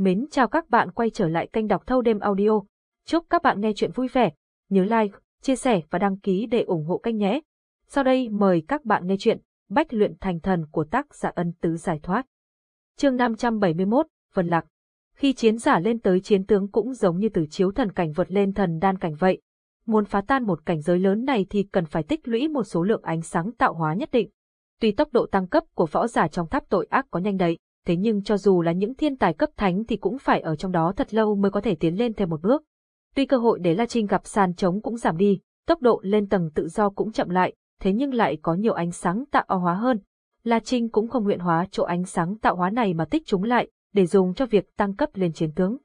Mến chào các bạn quay trở lại kênh đọc thâu đêm audio. Chúc các bạn nghe chuyện vui vẻ. Nhớ like, chia sẻ và đăng ký để ủng hộ kênh nhé. Sau đây mời các bạn nghe chuyện Bách luyện thành thần của tác giả ân tứ giải thoát. Chương 571, Vân Lạc. Khi chiến giả lên tới chiến tướng cũng giống như từ chiếu thần cảnh vượt lên thần đan cảnh vậy. Muốn phá tan một cảnh giới lớn này thì cần phải tích lũy một số lượng ánh sáng tạo hóa nhất định. Tuy tốc độ tăng cấp của võ giả trong tháp tội ác có nhanh đấy, thế nhưng cho dù là những thiên tài cấp thánh thì cũng phải ở trong đó thật lâu mới có thể tiến lên thêm một bước. Tuy cơ hội để La Trinh gặp sàn trống cũng giảm đi, tốc độ lên tầng tự do cũng chậm lại, thế nhưng lại có nhiều ánh sáng tạo hóa hơn. La Trinh cũng không nguyện hóa chỗ ánh sáng tạo hóa này mà tích chúng lại, để dùng cho việc tăng cấp lên chiến tướng.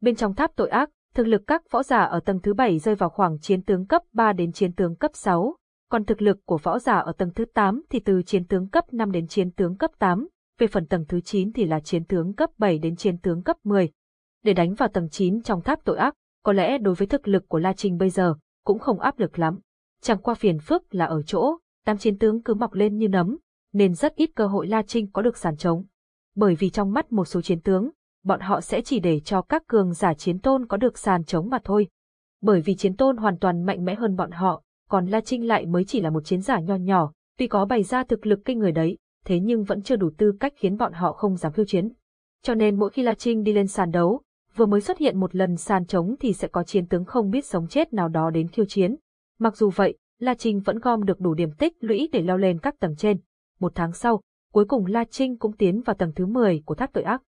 Bên trong tháp tội ác, thực lực các võ giả ở tầng thứ 7 rơi vào khoảng chiến tướng cấp 3 đến chiến tướng cấp 6, còn thực lực của võ giả ở tầng thứ 8 thì từ chiến tướng cấp 5 đến chiến tướng cấp 8, về phần tầng thứ 9 thì là chiến tướng cấp 7 đến chiến tướng cấp 10. Để đánh vào tầng 9 trong tháp tội ác, có lẽ đối với thực lực của La Trinh bây giờ, cũng không áp lực lắm. Chẳng qua phiền phức là ở chỗ, đám chiến tướng cứ mọc lên như nấm, nên rất ít cơ hội La Trinh có được sàn trống. Bởi vì trong mắt một số chiến tướng, bọn họ sẽ chỉ để cho các cường giả chiến tôn có được sàn trống mà thôi. Bởi vì chiến tôn hoàn toàn mạnh mẽ hơn bọn họ, còn La Trinh lại mới chỉ là một chiến giả nho nhỏ, tuy có bày ra thực lực kinh người đấy, thế nhưng vẫn chưa đủ tư cách khiến bọn họ không dám khiêu chiến. Cho nên mỗi khi La Trinh đi lên sàn đấu, vừa mới xuất hiện một lần sàn trống thì sẽ có chiến tướng không biết sống chết nào đó đến khiêu chiến. Mặc dù vậy, La Trinh vẫn gom được đủ điểm tích lũy để leo lên các tầng trên. Một tháng sau, cuối cùng La Trinh cũng tiến vào tầng thứ 10 của tháp tội ác.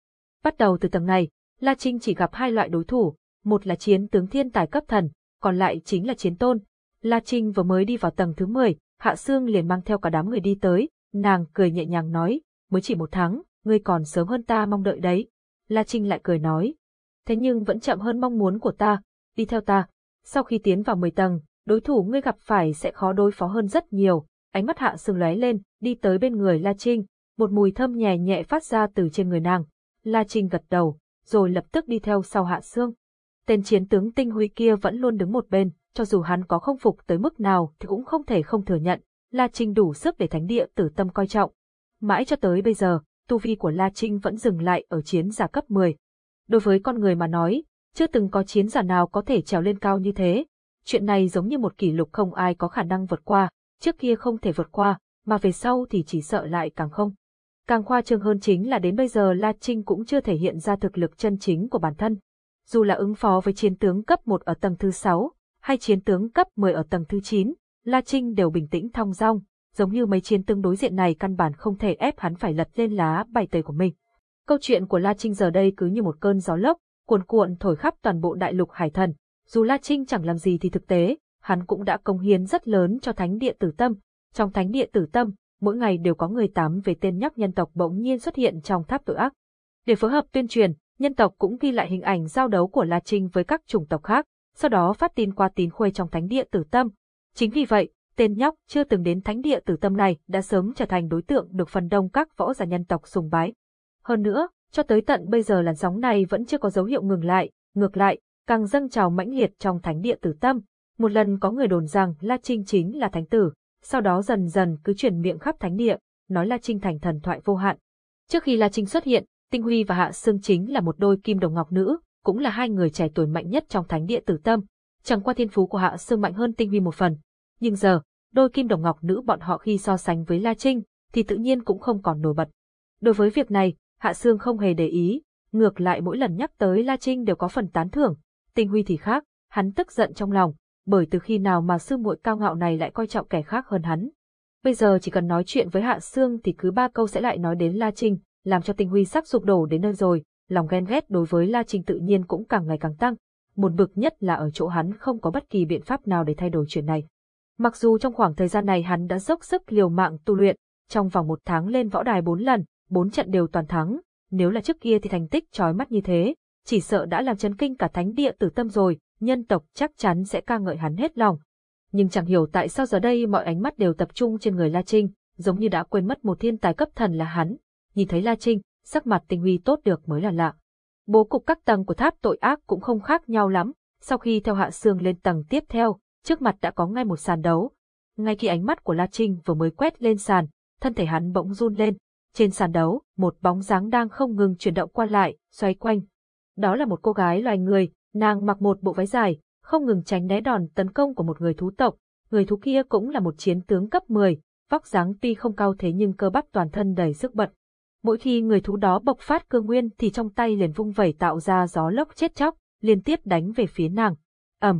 Bắt đầu từ tầng này, La Trinh chỉ gặp hai loại đối thủ, một là chiến tướng thiên tài cấp thần, còn lại chính là chiến tôn. La Trinh vừa mới đi vào tầng thứ 10, Hạ Sương liền mang theo cả đám người đi tới, nàng cười nhẹ nhàng nói, mới chỉ một tháng, ngươi còn sớm hơn ta mong đợi đấy. La Trinh lại cười nói, thế nhưng vẫn chậm hơn mong muốn của ta, đi theo ta. Sau khi tiến vào 10 tầng, đối thủ ngươi gặp phải sẽ khó đối phó hơn rất nhiều. Ánh mắt Hạ Sương lóe lên, đi tới bên người La Trinh, một mùi thơm nhẹ nhẹ phát ra từ trên người nàng. La Trinh gật đầu, rồi lập tức đi theo sau Hạ Sương. Tên chiến tướng tinh huy kia vẫn luôn đứng một bên, cho dù hắn có không phục tới mức nào thì cũng không thể không thừa nhận, La Trinh đủ sức để thánh địa tử tâm coi trọng. Mãi cho tới bây giờ, tu vi của La Trinh vẫn dừng lại ở chiến giả cấp 10. Đối với con người mà nói, chưa từng có chiến giả nào có thể trèo lên cao như thế. Chuyện này giống như một kỷ lục không ai có khả năng vượt qua, trước kia không thể vượt qua, mà về sau thì chỉ sợ lại càng không. Càng khoa trương hơn chính là đến bây giờ La Trinh cũng chưa thể hiện ra thực lực chân chính của bản thân. Dù là ứng phó với chiến tướng cấp 1 ở tầng thứ 6, hay chiến tướng cấp 10 ở tầng thứ 9, La Trinh đều bình tĩnh thong dong, giống như mấy chiến tương đối diện này căn bản không thể ép hắn phải lật lên lá bài tẩy của mình. Câu chuyện của La Trinh giờ đây cứ như một cơn gió lốc, cuồn cuộn thổi khắp toàn bộ đại lục hải thần. Dù La Trinh chẳng làm gì thì thực tế, hắn cũng đã công hiến rất lớn cho thánh địa tử tâm. Trong thánh địa tử tâm, mỗi ngày đều có người tám về tên nhóc nhân tộc bỗng nhiên xuất hiện trong tháp tội ác. Để phối hợp tuyên truyền, nhân tộc cũng ghi lại hình ảnh giao đấu của La Trinh với các chủng tộc khác, sau đó phát tin qua tín khuê trong thánh địa tử tâm, Chính vì vậy, tên nhóc chưa từng đến thánh địa tử tâm này đã sớm trở thành đối tượng được phần đông các võ giả nhân tộc sùng bái. Hơn nữa, cho tới tận bây giờ làn sóng này vẫn chưa có dấu hiệu ngừng lại, ngược lại, càng dâng trào mãnh liệt trong thánh địa tử tâm. Một lần có người đồn rằng La Trinh chính là thánh tử, sau đó dần dần cứ truyền miệng khắp thánh địa, nói La Trinh thành thần thoại vô hạn. Trước khi La Trinh xuất hiện, Tinh Huy và Hạ Sương chính là một đôi kim đồng ngọc nữ, cũng là hai người trẻ tuổi mạnh nhất trong thánh địa tử tâm. Chẳng qua thiên phú của Hạ Sương mạnh hơn Tinh Huy một phần, nhưng giờ, đôi kim đồng ngọc nữ bọn họ khi so sánh với La Trinh, thì tự nhiên cũng không còn nổi bật. Đối với việc này, Hạ Sương không hề để ý, ngược lại mỗi lần nhắc tới La Trinh đều có phần tán thưởng, Tinh Huy thì khác, hắn tức giận trong lòng, bởi từ khi nào mà sư muội cao ngạo này lại coi trọng kẻ khác hơn hắn. Bây giờ chỉ cần nói chuyện với Hạ Sương thì cứ ba câu sẽ lại nói đến La Trinh, làm cho Tinh Huy sắp sụp đổ đến nơi rồi, lòng ghen ghét đối với La Trinh tự nhiên cũng càng ngày càng tăng buồn bực nhất là ở chỗ hắn không có bất kỳ biện pháp nào để thay đổi chuyện này. Mặc dù trong khoảng thời gian này hắn đã dốc sức liều mạng tu luyện, trong vòng một tháng lên võ đài bốn lần, bốn trận đều toàn thắng, nếu là trước kia thì thành tích trói mắt như thế, chỉ sợ đã làm chấn kinh cả thánh địa tử tâm rồi, nhân tộc chắc chắn sẽ ca ngợi hắn hết lòng. Nhưng chẳng hiểu tại sao giờ đây mọi ánh mắt đều tập trung trên người La Trinh, giống như đã quên mất một thiên tài cấp thần là hắn. Nhìn thấy La Trinh, sắc mặt tình huy tốt được mới là lạ. Bố cục các tầng của tháp tội ác cũng không khác nhau lắm, sau khi theo hạ xương lên tầng tiếp theo, trước mặt đã có ngay một sàn đấu. Ngay khi ánh mắt của La Trinh vừa mới quét lên sàn, thân thể hắn bỗng run lên. Trên sàn đấu, một bóng dáng đang không ngừng chuyển động qua lại, xoay quanh. Đó là một cô gái loài người, nàng mặc một bộ váy dài, không ngừng tránh né đòn tấn công của một người thú tộc. Người thú kia cũng là một chiến tướng cấp 10, vóc dáng tuy không cao thế nhưng cơ bắp toàn thân đầy sức bật. Mỗi khi người thú đó bộc phát cơ nguyên thì trong tay liền vung vẩy tạo ra gió lốc chết chóc, liên tiếp đánh về phía nàng. ầm,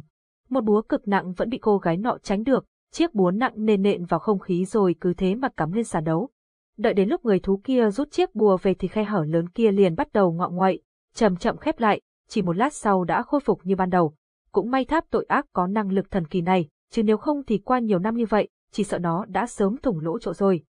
một búa cực nặng vẫn bị cô gái nọ tránh được, chiếc búa nặng nền nện vào không khí rồi cứ thế mà cắm lên sàn đấu. Đợi đến lúc người thú kia rút chiếc bùa về thì khe hở lớn kia liền bắt đầu ngọ ngoại, chậm chậm khép lại, chỉ một lát sau đã khôi phục như ban đầu. Cũng may tháp tội ác có năng lực thần kỳ này, chứ nếu không thì qua nhiều năm như vậy, chỉ sợ nó đã sớm thủng lỗ chỗ rồi.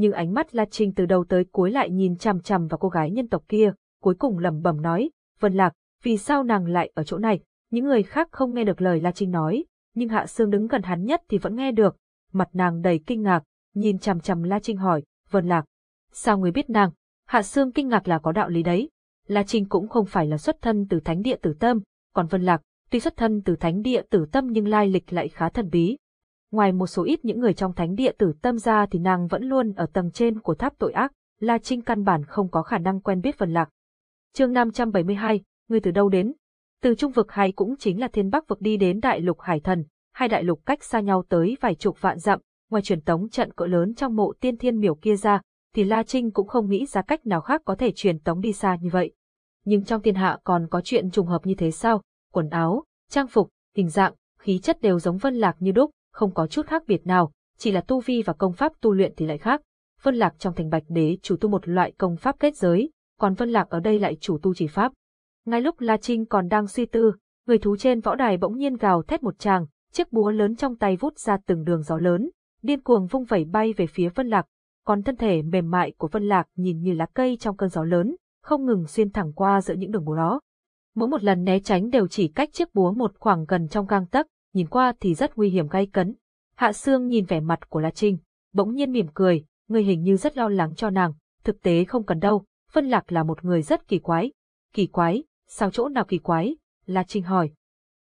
Nhưng ánh mắt La Trinh từ đầu tới cuối lại nhìn chằm chằm vào cô gái nhân tộc kia, cuối cùng lẩm bẩm nói, Vân Lạc, vì sao nàng lại ở chỗ này? Những người khác không nghe được lời La Trinh nói, nhưng Hạ Sương đứng gần hắn nhất thì vẫn nghe được. Mặt nàng đầy kinh ngạc, nhìn chằm chằm La Trinh hỏi, Vân Lạc, sao người biết nàng? Hạ Sương kinh ngạc là có đạo lý đấy. La Trinh cũng không phải là xuất thân từ thánh địa tử tâm, còn Vân Lạc, tuy xuất thân từ thánh địa tử tâm nhưng lai lịch lại khá thần bí. Ngoài một số ít những người trong thánh địa tử tâm ra thì nàng vẫn luôn ở tầng trên của tháp tội ác, La Trinh căn bản không có khả năng quen biết Vân Lạc. chương 572, người từ đâu đến? Từ trung vực hay cũng chính là thiên bắc vực đi đến đại lục hải thần, hai đại lục cách xa nhau tới vài chục vạn dặm, ngoài truyền tống trận cỡ lớn trong mộ tiên thiên miểu kia ra, thì La Trinh cũng không nghĩ ra cách nào khác có thể truyền tống đi xa như vậy. Nhưng trong thiên hạ còn có chuyện trùng hợp như thế sao? Quần áo, trang phục, hình dạng, khí chất đều giống Vân Lạc như đúc, không có chút khác biệt nào, chỉ là tu vi và công pháp tu luyện thì lại khác. Vân Lạc trong thành Bạch Đế chủ tu một loại công pháp kết giới, còn Vân Lạc ở đây lại chủ tu chỉ pháp. Ngay lúc La Trinh còn đang suy tư, người thú trên võ đài bỗng nhiên gào thét một tràng, chiếc búa lớn trong tay vút ra từng đường gió lớn, điên cuồng vung vẩy bay về phía Vân Lạc, còn thân thể mềm mại của Vân Lạc nhìn như lá cây trong cơn gió lớn, không ngừng xuyên thẳng qua giữa những đường búa đó. Mỗi một lần né tránh đều chỉ cách chiếc búa một khoảng gần trong gang tấc, nhìn qua thì rất nguy hiểm gay cấn. Hạ Sương nhìn vẻ mặt của La Trinh, bỗng nhiên mỉm cười, người hình như rất lo lắng cho nàng, thực tế không cần đâu, Vân Lạc là một người rất kỳ quái. Kỳ quái, sao chỗ nào kỳ quái? La Trinh hỏi.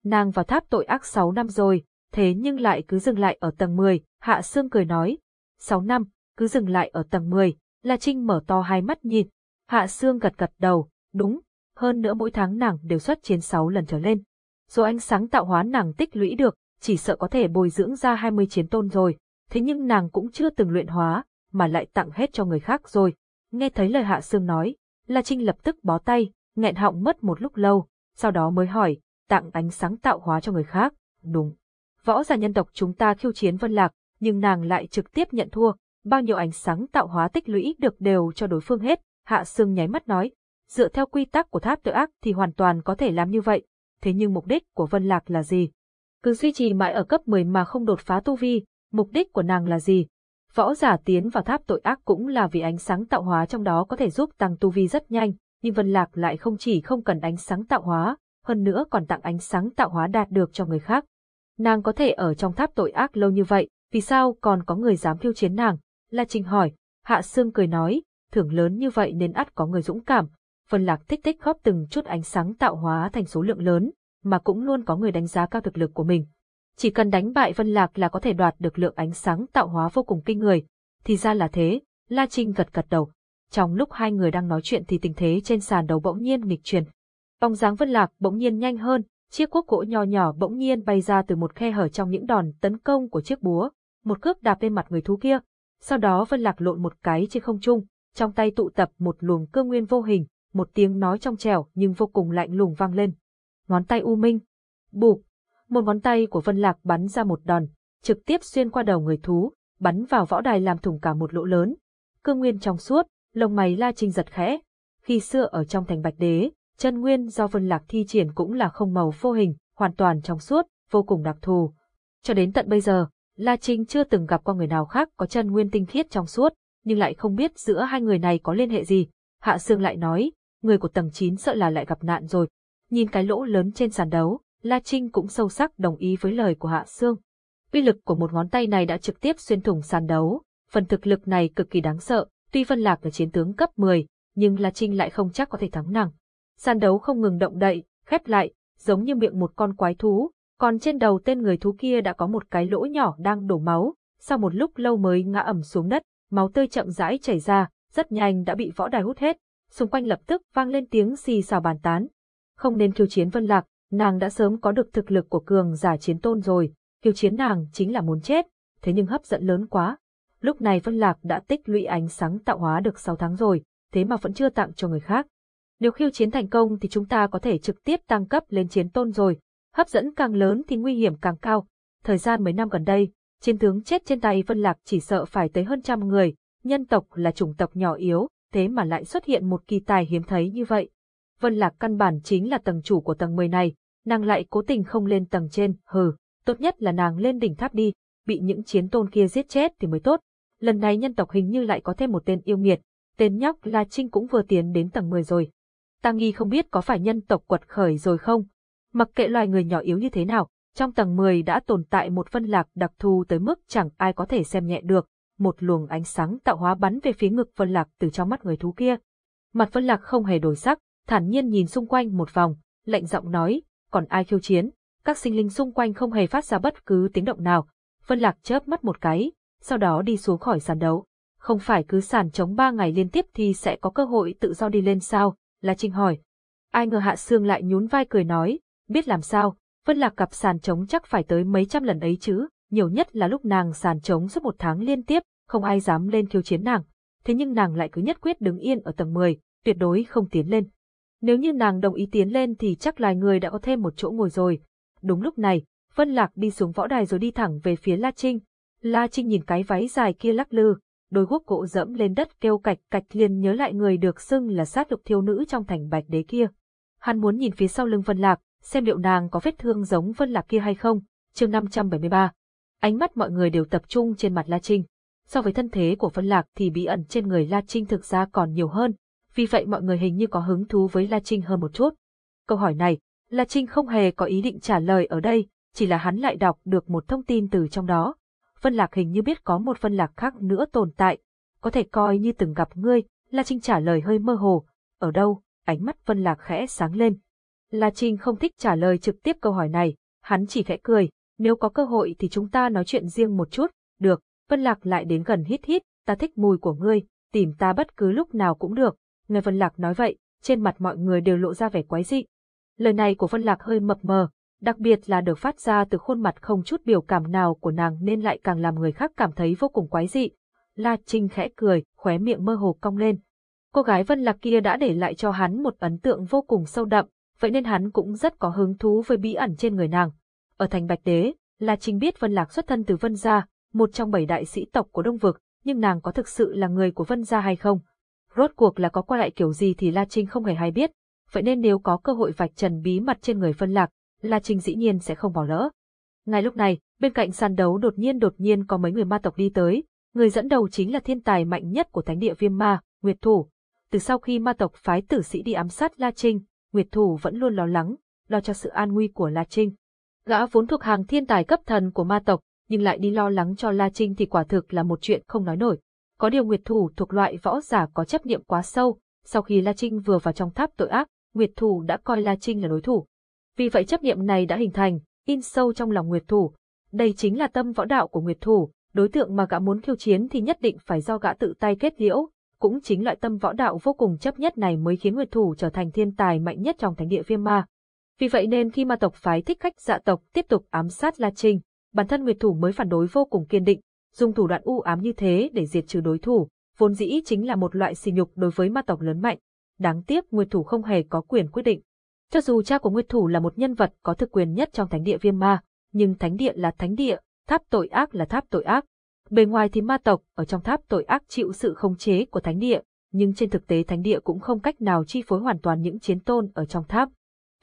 Nàng vào tháp tội ác 6 năm rồi, thế nhưng lại cứ dừng lại ở tầng 10, Hạ Sương cười nói. 6 năm, cứ dừng lại ở tầng 10, La Trinh mở to hai mắt nhìn. Hạ Sương gật gật đầu, đúng, hơn nữa mỗi tháng nàng đều xuất chiến 6 lần trở lên. Dù ánh sáng tạo hóa nàng tích lũy được, chỉ sợ có thể bồi dưỡng ra 20 chiến tôn rồi, thế nhưng nàng cũng chưa từng luyện hóa, mà lại tặng hết cho người khác rồi. Nghe thấy lời Hạ Sương nói, La Trinh lập tức bó tay, nghẹn họng mất một lúc lâu, sau đó mới hỏi, tặng ánh sáng tạo hóa cho người khác, đúng. Võ giả nhân tộc chúng ta khiêu chiến Vân Lạc, nhưng nàng lại trực tiếp nhận thua, bao nhiêu ánh sáng tạo hóa tích lũy được đều cho đối phương hết, Hạ Sương nháy mắt nói, dựa theo quy tắc của tháp tự ác thì hoàn toàn có thể làm như vậy, thế nhưng mục đích của Vân Lạc là gì? Cứ duy trì mãi ở cấp 10 mà không đột phá tu vi, mục đích của nàng là gì? Võ giả tiến vào tháp tội ác cũng là vì ánh sáng tạo hóa trong đó có thể giúp tăng tu vi rất nhanh, nhưng Vân Lạc lại không chỉ không cần ánh sáng tạo hóa, hơn nữa còn tặng ánh sáng tạo hóa đạt được cho người khác. Nàng có thể ở trong tháp tội ác lâu như vậy, vì sao còn có người dám thiêu chiến nàng? La Trinh hỏi, Hạ Sương cười nói, thưởng lớn như vậy nên ắt có người dũng cảm. Vân Lạc tích tích góp từng chút ánh sáng tạo hóa thành số lượng lớn, mà cũng luôn có người đánh giá cao thực lực của mình. Chỉ cần đánh bại Vân Lạc là có thể đoạt được lượng ánh sáng tạo hóa vô cùng kinh người. Thì ra là thế, La Trinh gật gật đầu. Trong lúc hai người đang nói chuyện thì tình thế trên sàn đầu bỗng nhiên nghịch chuyển. Bóng dáng Vân Lạc bỗng nhiên nhanh hơn, chiếc cuốc gỗ nhỏ nhỏ bỗng nhiên bay ra từ một khe hở trong những đòn tấn công của chiếc búa, một cước đạp lên mặt người thú kia. Sau đó Vân Lạc lộn một cái trên không trung, trong tay tụ tập một luồng cơ nguyên vô hình, một tiếng nói trong trẻo nhưng vô cùng lạnh lùng vang lên. Ngón tay U Minh. Bụp. Một ngón tay của Vân Lạc bắn ra một đòn, trực tiếp xuyên qua đầu người thú, bắn vào võ đài làm thủng cả một lỗ lớn. Cơ nguyên trong suốt, lông mày La Trinh giật khẽ. Khi xưa ở trong thành Bạch Đế, chân nguyên do Vân Lạc thi triển cũng là không màu vô hình, hoàn toàn trong suốt, vô cùng đặc thù. Cho đến tận bây giờ, La Trinh chưa từng gặp qua người nào khác có chân nguyên tinh khiết trong suốt, nhưng lại không biết giữa hai người này có liên hệ gì. Hạ Sương lại nói, người của tầng 9 sợ là lại gặp nạn rồi. Nhìn cái lỗ lớn trên sàn đấu, La Trinh cũng sâu sắc đồng ý với lời của Hạ Sương. Uy lực của một ngón tay này đã trực tiếp xuyên thủng sàn đấu, phần thực lực này cực kỳ đáng sợ, tuy Vân Lạc là chiến tướng cấp 10, nhưng La Trinh lại không chắc có thể thắng nàng. Sàn đấu không ngừng động đậy, khép lại, giống như miệng một con quái thú, còn trên đầu tên người thú kia đã có một cái lỗ nhỏ đang đổ máu, sau một lúc lâu mới ngã ẩm xuống đất, máu tươi chậm rãi chảy ra, rất nhanh đã bị võ đài hút hết, xung quanh lập tức vang lên tiếng xì xào bàn tán. Không nên khiêu chiến Vân Lạc, nàng đã sớm có được thực lực của cường giả chiến tôn rồi, khiêu chiến nàng chính là muốn chết, thế nhưng hấp dẫn lớn quá. Lúc này Vân Lạc đã tích lũy ánh sáng tạo hóa được 6 tháng rồi, thế mà vẫn chưa tặng cho người khác. Nếu khiêu chiến thành công thì chúng ta có thể trực tiếp tăng cấp lên chiến tôn rồi, hấp dẫn càng lớn thì nguy hiểm càng cao. Thời gian mấy năm gần đây, chiến tướng chết trên tay Vân Lạc chỉ sợ phải tới hơn trăm người, nhân tộc là chủng tộc nhỏ yếu, thế mà lại xuất hiện một kỳ tài hiếm thấy như vậy. Vân Lạc căn bản chính là tầng chủ của tầng 10 này, nàng lại cố tình không lên tầng trên, hừ, tốt nhất là nàng lên đỉnh tháp đi, bị những chiến tôn kia giết chết thì mới tốt. Lần này nhân tộc hình như lại có thêm một tên yêu nghiệt, tên nhóc La Trinh cũng vừa tiến đến tầng 10 rồi. Ta nghi không biết có phải nhân tộc quật khởi rồi không? Mặc kệ loài người nhỏ yếu như thế nào, trong tầng 10 đã tồn tại một phân lạc đặc thù tới mức chẳng ai có thể xem nhẹ được, một luồng ánh sáng tạo hóa bắn về phía ngực Vân lạc từ trong mắt người thú kia. Mặt Vân lạc không hề đổi sắc, thản nhiên nhìn xung quanh một vòng, lạnh giọng nói, còn ai khiêu chiến, các sinh linh xung quanh không hề phát ra bất cứ tiếng động nào. Vân lạc chớp mắt một cái, sau đó đi xuống khỏi sàn đấu. Không phải cứ sàn chống ba ngày liên tiếp thì sẽ có cơ hội tự do đi lên sao, là Trinh hỏi. Ai ngờ Hạ Sương lại nhún vai cười nói, biết làm sao, Vân Lạc cặp sàn chống chắc phải tới mấy trăm lần ấy chứ, nhiều nhất là lúc nàng sàn trống suốt một tháng liên tiếp, không ai dám lên khiêu chiến nàng. Thế nhưng nàng lại cứ nhất quyết đứng yên ở tầng 10, tuyệt đối không tiến lên. Nếu như nàng đồng ý tiến lên thì chắc loài người đã có thêm một chỗ ngồi rồi. Đúng lúc này, Vân Lạc đi xuống võ đài rồi đi thẳng về phía La Trinh. La Trinh nhìn cái váy dài kia lắc lư, đôi guốc gỗ dẫm lên đất kêu cạch cạch liền nhớ lại người được xưng là sát lục thiêu nữ trong thành bạch đế kia. Hắn muốn nhìn phía sau lưng Vân Lạc, xem liệu nàng có vết thương giống Vân Lạc kia hay không. Chương 573. Ánh mắt mọi người đều tập trung trên mặt La Trinh. So với thân thế của Vân Lạc thì bí ẩn trên người La Trinh thực ra còn nhiều hơn, vì vậy mọi người hình như có hứng thú với La Trinh hơn một chút. Câu hỏi này, La Trinh không hề có ý định trả lời ở đây, chỉ là hắn lại đọc được một thông tin từ trong đó. Vân Lạc hình như biết có một Vân Lạc khác nữa tồn tại, có thể coi như từng gặp ngươi, La Trinh trả lời hơi mơ hồ. Ở đâu? Ánh mắt Vân Lạc khẽ sáng lên. La Trinh không thích trả lời trực tiếp câu hỏi này, hắn chỉ khẽ cười, nếu có cơ hội thì chúng ta nói chuyện riêng một chút, được, Vân Lạc lại đến gần hít hít, ta thích mùi của ngươi, tìm ta bất cứ lúc nào cũng được. Nghe Vân Lạc nói vậy, trên mặt mọi người đều lộ ra vẻ quái dị. Lời này của Vân Lạc hơi mập mờ, đặc biệt là được phát ra từ khuôn mặt không chút biểu cảm nào của nàng nên lại càng làm người khác cảm thấy vô cùng quái dị. La Trinh khẽ cười, khóe miệng mơ hồ cong lên. Cô gái Vân Lạc kia đã để lại cho hắn một ấn tượng vô cùng sâu đậm, vậy nên hắn cũng rất có hứng thú với bí ẩn trên người nàng. Ở thành Bạch Đế, là trình biết Vân Lạc xuất thân từ Vân Gia, một trong bảy đại sĩ tộc của Đông Vực, nhưng nàng có thực sự là người của Vân Gia hay không? Rốt cuộc là có qua lại kiểu gì thì La Trinh không hề hay biết, vậy nên nếu có cơ hội vạch trần bí mật trên người Vân Lạc, La Trinh dĩ nhiên sẽ không bỏ lỡ. Ngay lúc này, bên cạnh sàn đấu đột nhiên đột nhiên có mấy người ma tộc đi tới, người dẫn đầu chính là thiên tài mạnh nhất của thánh địa viêm ma, Nguyệt Thủ. Từ sau khi ma tộc phái tử sĩ đi ám sát La Trinh, Nguyệt Thủ vẫn luôn lo lắng, lo cho sự an nguy của La Trinh. Gã vốn thuộc hàng thiên tài cấp thần của ma tộc, nhưng lại đi lo lắng cho La Trinh thì quả thực là một chuyện không nói nổi. Có điều Nguyệt Thủ thuộc loại võ giả có chấp niệm quá sâu, sau khi La Trinh vừa vào trong tháp tội ác, Nguyệt Thủ đã coi La Trinh là đối thủ. Vì vậy chấp niệm này đã hình thành, in sâu trong lòng Nguyệt Thủ. Đây chính là tâm võ đạo của Nguyệt Thủ, đối tượng mà gã muốn khiêu chiến thì nhất định phải do gã tự tay kết liễu, cũng chính loại tâm võ đạo vô cùng chấp nhất này mới khiến Nguyệt Thủ trở thành thiên tài mạnh nhất trong thánh địa viêm ma. Vì vậy nên khi ma tộc phái thích khách dạ tộc tiếp tục ám sát La Trinh, bản thân Nguyệt Thủ mới phản đối vô cùng kiên định, dùng thủ đoạn u ám như thế để diệt trừ đối thủ, vốn dĩ chính là một loại sỉ nhục đối với ma tộc lớn mạnh. Đáng tiếc Nguyệt Thủ không hề có quyền quyết định. Cho dù cha của Nguyệt Thủ là một nhân vật có thực quyền nhất trong thánh địa viêm ma, nhưng thánh địa là thánh địa, tháp tội ác là tháp tội ác. Bề ngoài thì ma tộc ở trong tháp tội ác chịu sự khống chế của thánh địa, nhưng trên thực tế thánh địa cũng không cách nào chi phối hoàn toàn những chiến tôn ở trong tháp.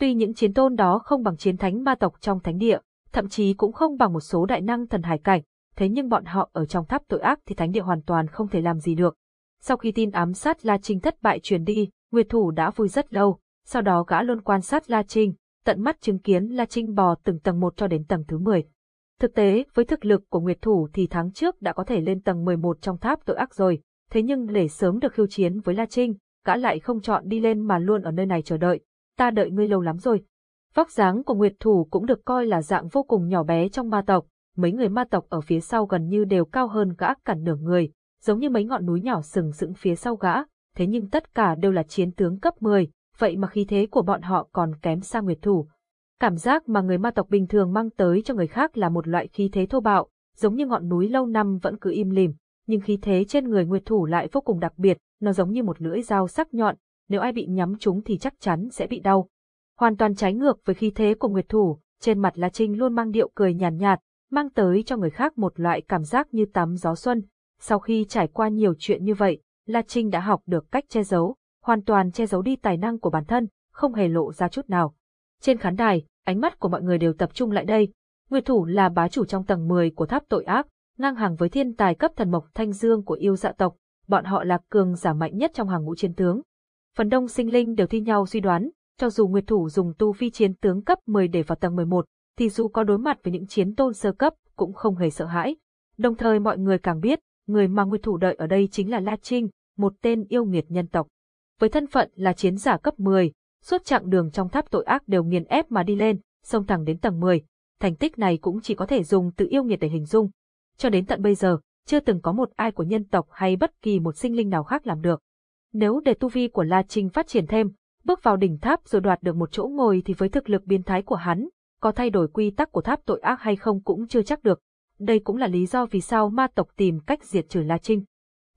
Tuy những chiến tôn đó không bằng chiến thánh ma tộc trong thánh địa, thậm chí cũng không bằng một số đại năng thần hải cảnh, thế nhưng bọn họ ở trong tháp tội ác thì thánh địa hoàn toàn không thể làm gì được. Sau khi tin ám sát La Trinh thất bại truyền đi, Nguyệt Thủ đã vui rất lâu, sau đó gã luôn quan sát La Trinh, tận mắt chứng kiến La Trinh bò từng tầng một cho đến tầng thứ 10. Thực tế, với thực lực của Nguyệt Thủ thì tháng trước đã có thể lên tầng 11 trong tháp tội ác rồi, thế nhưng để sớm được khiêu chiến với La Trinh, gã lại không chọn đi lên mà luôn ở nơi này chờ đợi. Ta đợi ngươi lâu lắm rồi. Vóc dáng của Nguyệt Thủ cũng được coi là dạng vô cùng nhỏ bé trong ma tộc, mấy người ma tộc ở phía sau gần như đều cao hơn gã cả nửa người, giống như mấy ngọn núi nhỏ sừng sững phía sau gã, thế nhưng tất cả đều là chiến tướng cấp 10, vậy mà khí thế của bọn họ còn kém xa nguyệt thủ. Cảm giác mà người ma tộc bình thường mang tới cho người khác là một loại khí thế thô bạo, giống như ngọn núi lâu năm vẫn cứ im lìm, nhưng khí thế trên người nguyệt thủ lại vô cùng đặc biệt, nó giống như một lưỡi dao sắc nhọn, nếu ai bị nhắm trúng thì chắc chắn sẽ bị đau. Hoàn toàn trái ngược với khí thế của nguyệt thủ, trên mặt La Trinh luôn mang điệu cười nhàn nhạt, nhạt, mang tới cho người khác một loại cảm giác như tắm gió xuân. Sau khi trải qua nhiều chuyện như vậy, La Trinh đã học được cách che giấu, hoàn toàn che giấu đi tài năng của bản thân, không hề lộ ra chút nào. Trên khán đài, ánh mắt của mọi người đều tập trung lại đây. Nguyệt thủ là bá chủ trong tầng 10 của tháp tội ác, ngang hàng với thiên tài cấp thần mộc thanh dương của yêu dạ tộc, bọn họ là cường giả mạnh nhất trong hàng ngũ chiến tướng. Phần đông sinh linh đều thi nhau suy đoán, cho dù Nguyệt thủ dùng tu vi chiến tướng cấp 10 để vào tầng 11, thì dù có đối mặt với những chiến tôn sơ cấp cũng không hề sợ hãi. Đồng thời mọi người càng biết, người mà Nguyệt thủ đợi ở đây chính là La Trinh, một tên yêu nghiệt nhân tộc. Với thân phận là chiến giả cấp 10, suốt chặng đường trong tháp tội ác đều nghiền ép mà đi lên, xông thẳng đến tầng 10. Thành tích này cũng chỉ có thể dùng từ yêu nghiệt để hình dung. Cho đến tận bây giờ, chưa từng có một ai của nhân tộc hay bất kỳ một sinh linh nào khác làm được. Nếu để tu vi của La Trinh phát triển thêm, bước vào đỉnh tháp rồi đoạt được một chỗ ngồi thì với thực lực biến thái của hắn, có thay đổi quy tắc của tháp tội ác hay không cũng chưa chắc được. Đây cũng là lý do vì sao ma tộc tìm cách diệt trừ La Trinh.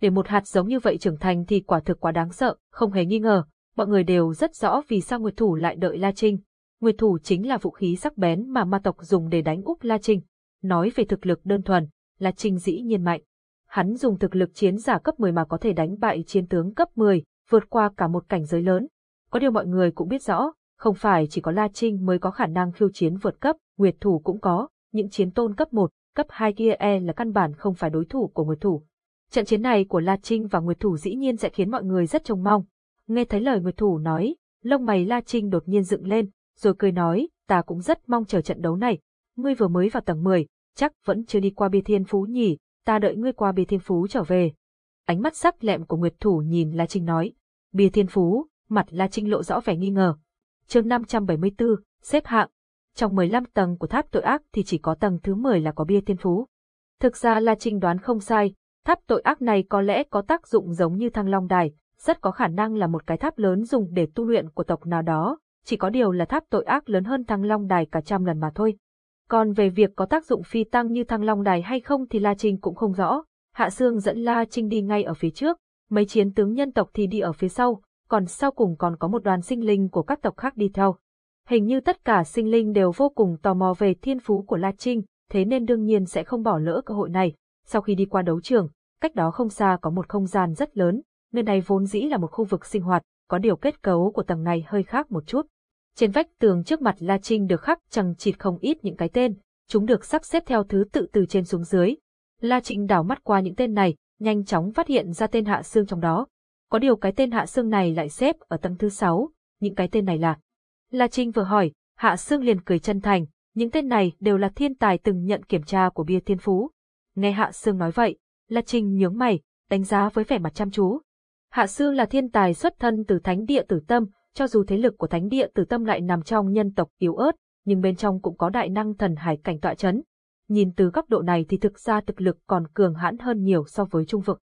Để một hạt giống như vậy trưởng thành thì quả thực quá đáng sợ, không hề nghi ngờ, mọi người đều rất rõ vì sao Nguyệt Thủ lại đợi La Trinh. Nguyệt Thủ chính là vũ khí sắc bén mà ma tộc dùng để đánh úp La Trinh. Nói về thực lực đơn thuần, La Trinh dĩ nhiên mạnh. Hắn dùng thực lực chiến giả cấp 10 mà có thể đánh bại chiến tướng cấp 10, vượt qua cả một cảnh giới lớn. Có điều mọi người cũng biết rõ, không phải chỉ có La Trinh mới có khả năng khiêu chiến vượt cấp, Nguyệt Thủ cũng có, những chiến tôn cấp 1, cấp 2 kia e là căn bản không phải đối thủ của Nguyệt Thủ. Trận chiến này của La Trinh và Nguyệt Thủ dĩ nhiên sẽ khiến mọi người rất trông mong. Nghe thấy lời Nguyệt Thủ nói, lông mày La Trinh đột nhiên dựng lên, rồi cười nói, ta cũng rất mong chờ trận đấu này. Ngươi vừa mới vào tầng 10, chắc vẫn chưa đi qua bia thiên phú nhỉ, ta đợi ngươi qua bia thiên phú trở về. Ánh mắt sắc lẹm của Nguyệt Thủ nhìn La Trinh nói, bia thiên phú, mặt La Trinh lộ rõ vẻ nghi ngờ. chương 574, xếp hạng. Trong 15 tầng của tháp tội ác thì chỉ có tầng thứ 10 là có bia thiên phú. Thực ra La Trinh đoán không sai, tháp tội ác này có lẽ có tác dụng giống như thăng long đài, rất có khả năng là một cái tháp lớn dùng để tu luyện của tộc nào đó, chỉ có điều là tháp tội ác lớn hơn thăng long đài cả trăm lần mà thôi. Còn về việc có tác dụng phi tăng như thăng long đài hay không thì La Trinh cũng không rõ. Hạ Sương dẫn La Trinh đi ngay ở phía trước, mấy chiến tướng nhân tộc thì đi ở phía sau, còn sau cùng còn có một đoàn sinh linh của các tộc khác đi theo. Hình như tất cả sinh linh đều vô cùng tò mò về thiên phú của La Trinh, thế nên đương nhiên sẽ không bỏ lỡ cơ hội này. Sau khi đi qua đấu trường, cách đó không xa có một không gian rất lớn, nơi này vốn dĩ là một khu vực sinh hoạt, có điều kết cấu của tầng này hơi khác một chút. Trên vách tường trước mặt La Trinh được khắc chằng chịt không ít những cái tên, chúng được sắp xếp theo thứ tự từ trên xuống dưới. La Trinh đảo mắt qua những tên này, nhanh chóng phát hiện ra tên Hạ Sương trong đó. Có điều cái tên Hạ Sương này lại xếp ở tầng thứ sáu, những cái tên này là. La Trinh vừa hỏi, Hạ Sương liền cười chân thành, những tên này đều là thiên tài từng nhận kiểm tra của bia thiên phú. Nghe Hạ Sương nói vậy, La Trinh nhướng mày, đánh giá với vẻ mặt chăm chú. Hạ Sương là thiên tài xuất thân từ thánh địa tử tâm, cho dù thế lực của thánh địa tử tâm lại nằm trong nhân tộc yếu ớt, nhưng bên trong cũng có đại năng thần hải cảnh tọa chấn. Nhìn từ góc độ này thì thực ra thực lực còn cường hãn hơn nhiều so với trung vực.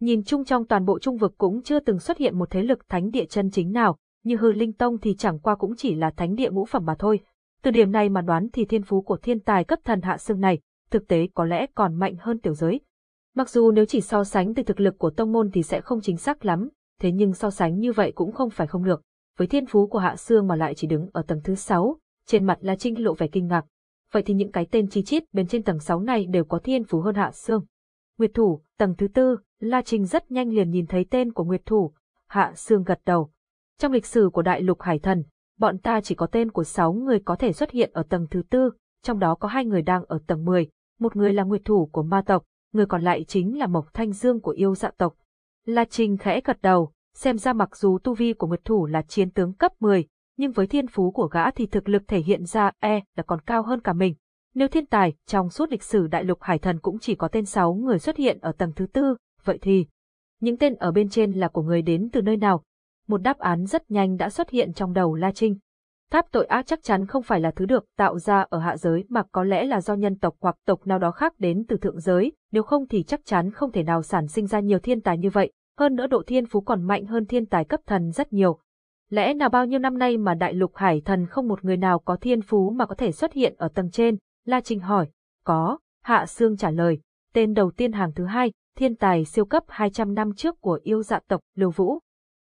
Nhìn chung trong toàn bộ trung vực cũng chưa từng xuất hiện một thế lực thánh địa chân chính nào, như hư linh tông thì chẳng qua cũng chỉ là thánh địa ngũ phẩm mà thôi. Từ điểm này mà đoán thì thiên phú của thiên tài cấp thần hạ xương này, thực tế có lẽ còn mạnh hơn tiểu giới. Mặc dù nếu chỉ so sánh từ thực lực của tông môn thì sẽ không chính xác lắm, thế nhưng so sánh như vậy cũng không phải không được. Với thiên phú của Hạ Sương mà lại chỉ đứng ở tầng thứ 6, trên mặt La Trinh lộ vẻ kinh ngạc. Vậy thì những cái tên chi chít bên trên tầng 6 này đều có thiên phú hơn Hạ Sương. Nguyệt Thủ, tầng thứ tư, La Trinh rất nhanh liền nhìn thấy tên của Nguyệt Thủ. Hạ Sương gật đầu. Trong lịch sử của Đại lục Hải Thần, bọn ta chỉ có tên của 6 người có thể xuất hiện ở tầng thứ tư, trong đó có hai người đang ở tầng 10, một người là Nguyệt Thủ của ma tộc, người còn lại chính là Mộc Thanh Dương của yêu dạ tộc. La Trinh khẽ gật đầu, xem ra mặc dù tu vi của Nguyệt Thủ là chiến tướng cấp 10, nhưng với thiên phú của gã thì thực lực thể hiện ra e là còn cao hơn cả mình. Nếu thiên tài, trong suốt lịch sử đại lục hải thần cũng chỉ có tên 6 người xuất hiện ở tầng thứ tư, vậy thì những tên ở bên trên là của người đến từ nơi nào? Một đáp án rất nhanh đã xuất hiện trong đầu La Trinh. Tháp tội ác chắc chắn không phải là thứ được tạo ra ở hạ giới mà có lẽ là do nhân tộc hoặc tộc nào đó khác đến từ thượng giới, nếu không thì chắc chắn không thể nào sản sinh ra nhiều thiên tài như vậy, hơn nữa độ thiên phú còn mạnh hơn thiên tài cấp thần rất nhiều. Lẽ nào bao nhiêu năm nay mà đại lục hải thần không một người nào có thiên phú mà có thể xuất hiện ở tầng trên? La Trinh hỏi. Có, Hạ Sương trả lời. Tên đầu tiên hàng thứ hai, thiên tài siêu cấp 200 năm trước của yêu dạ tộc Lưu Vũ.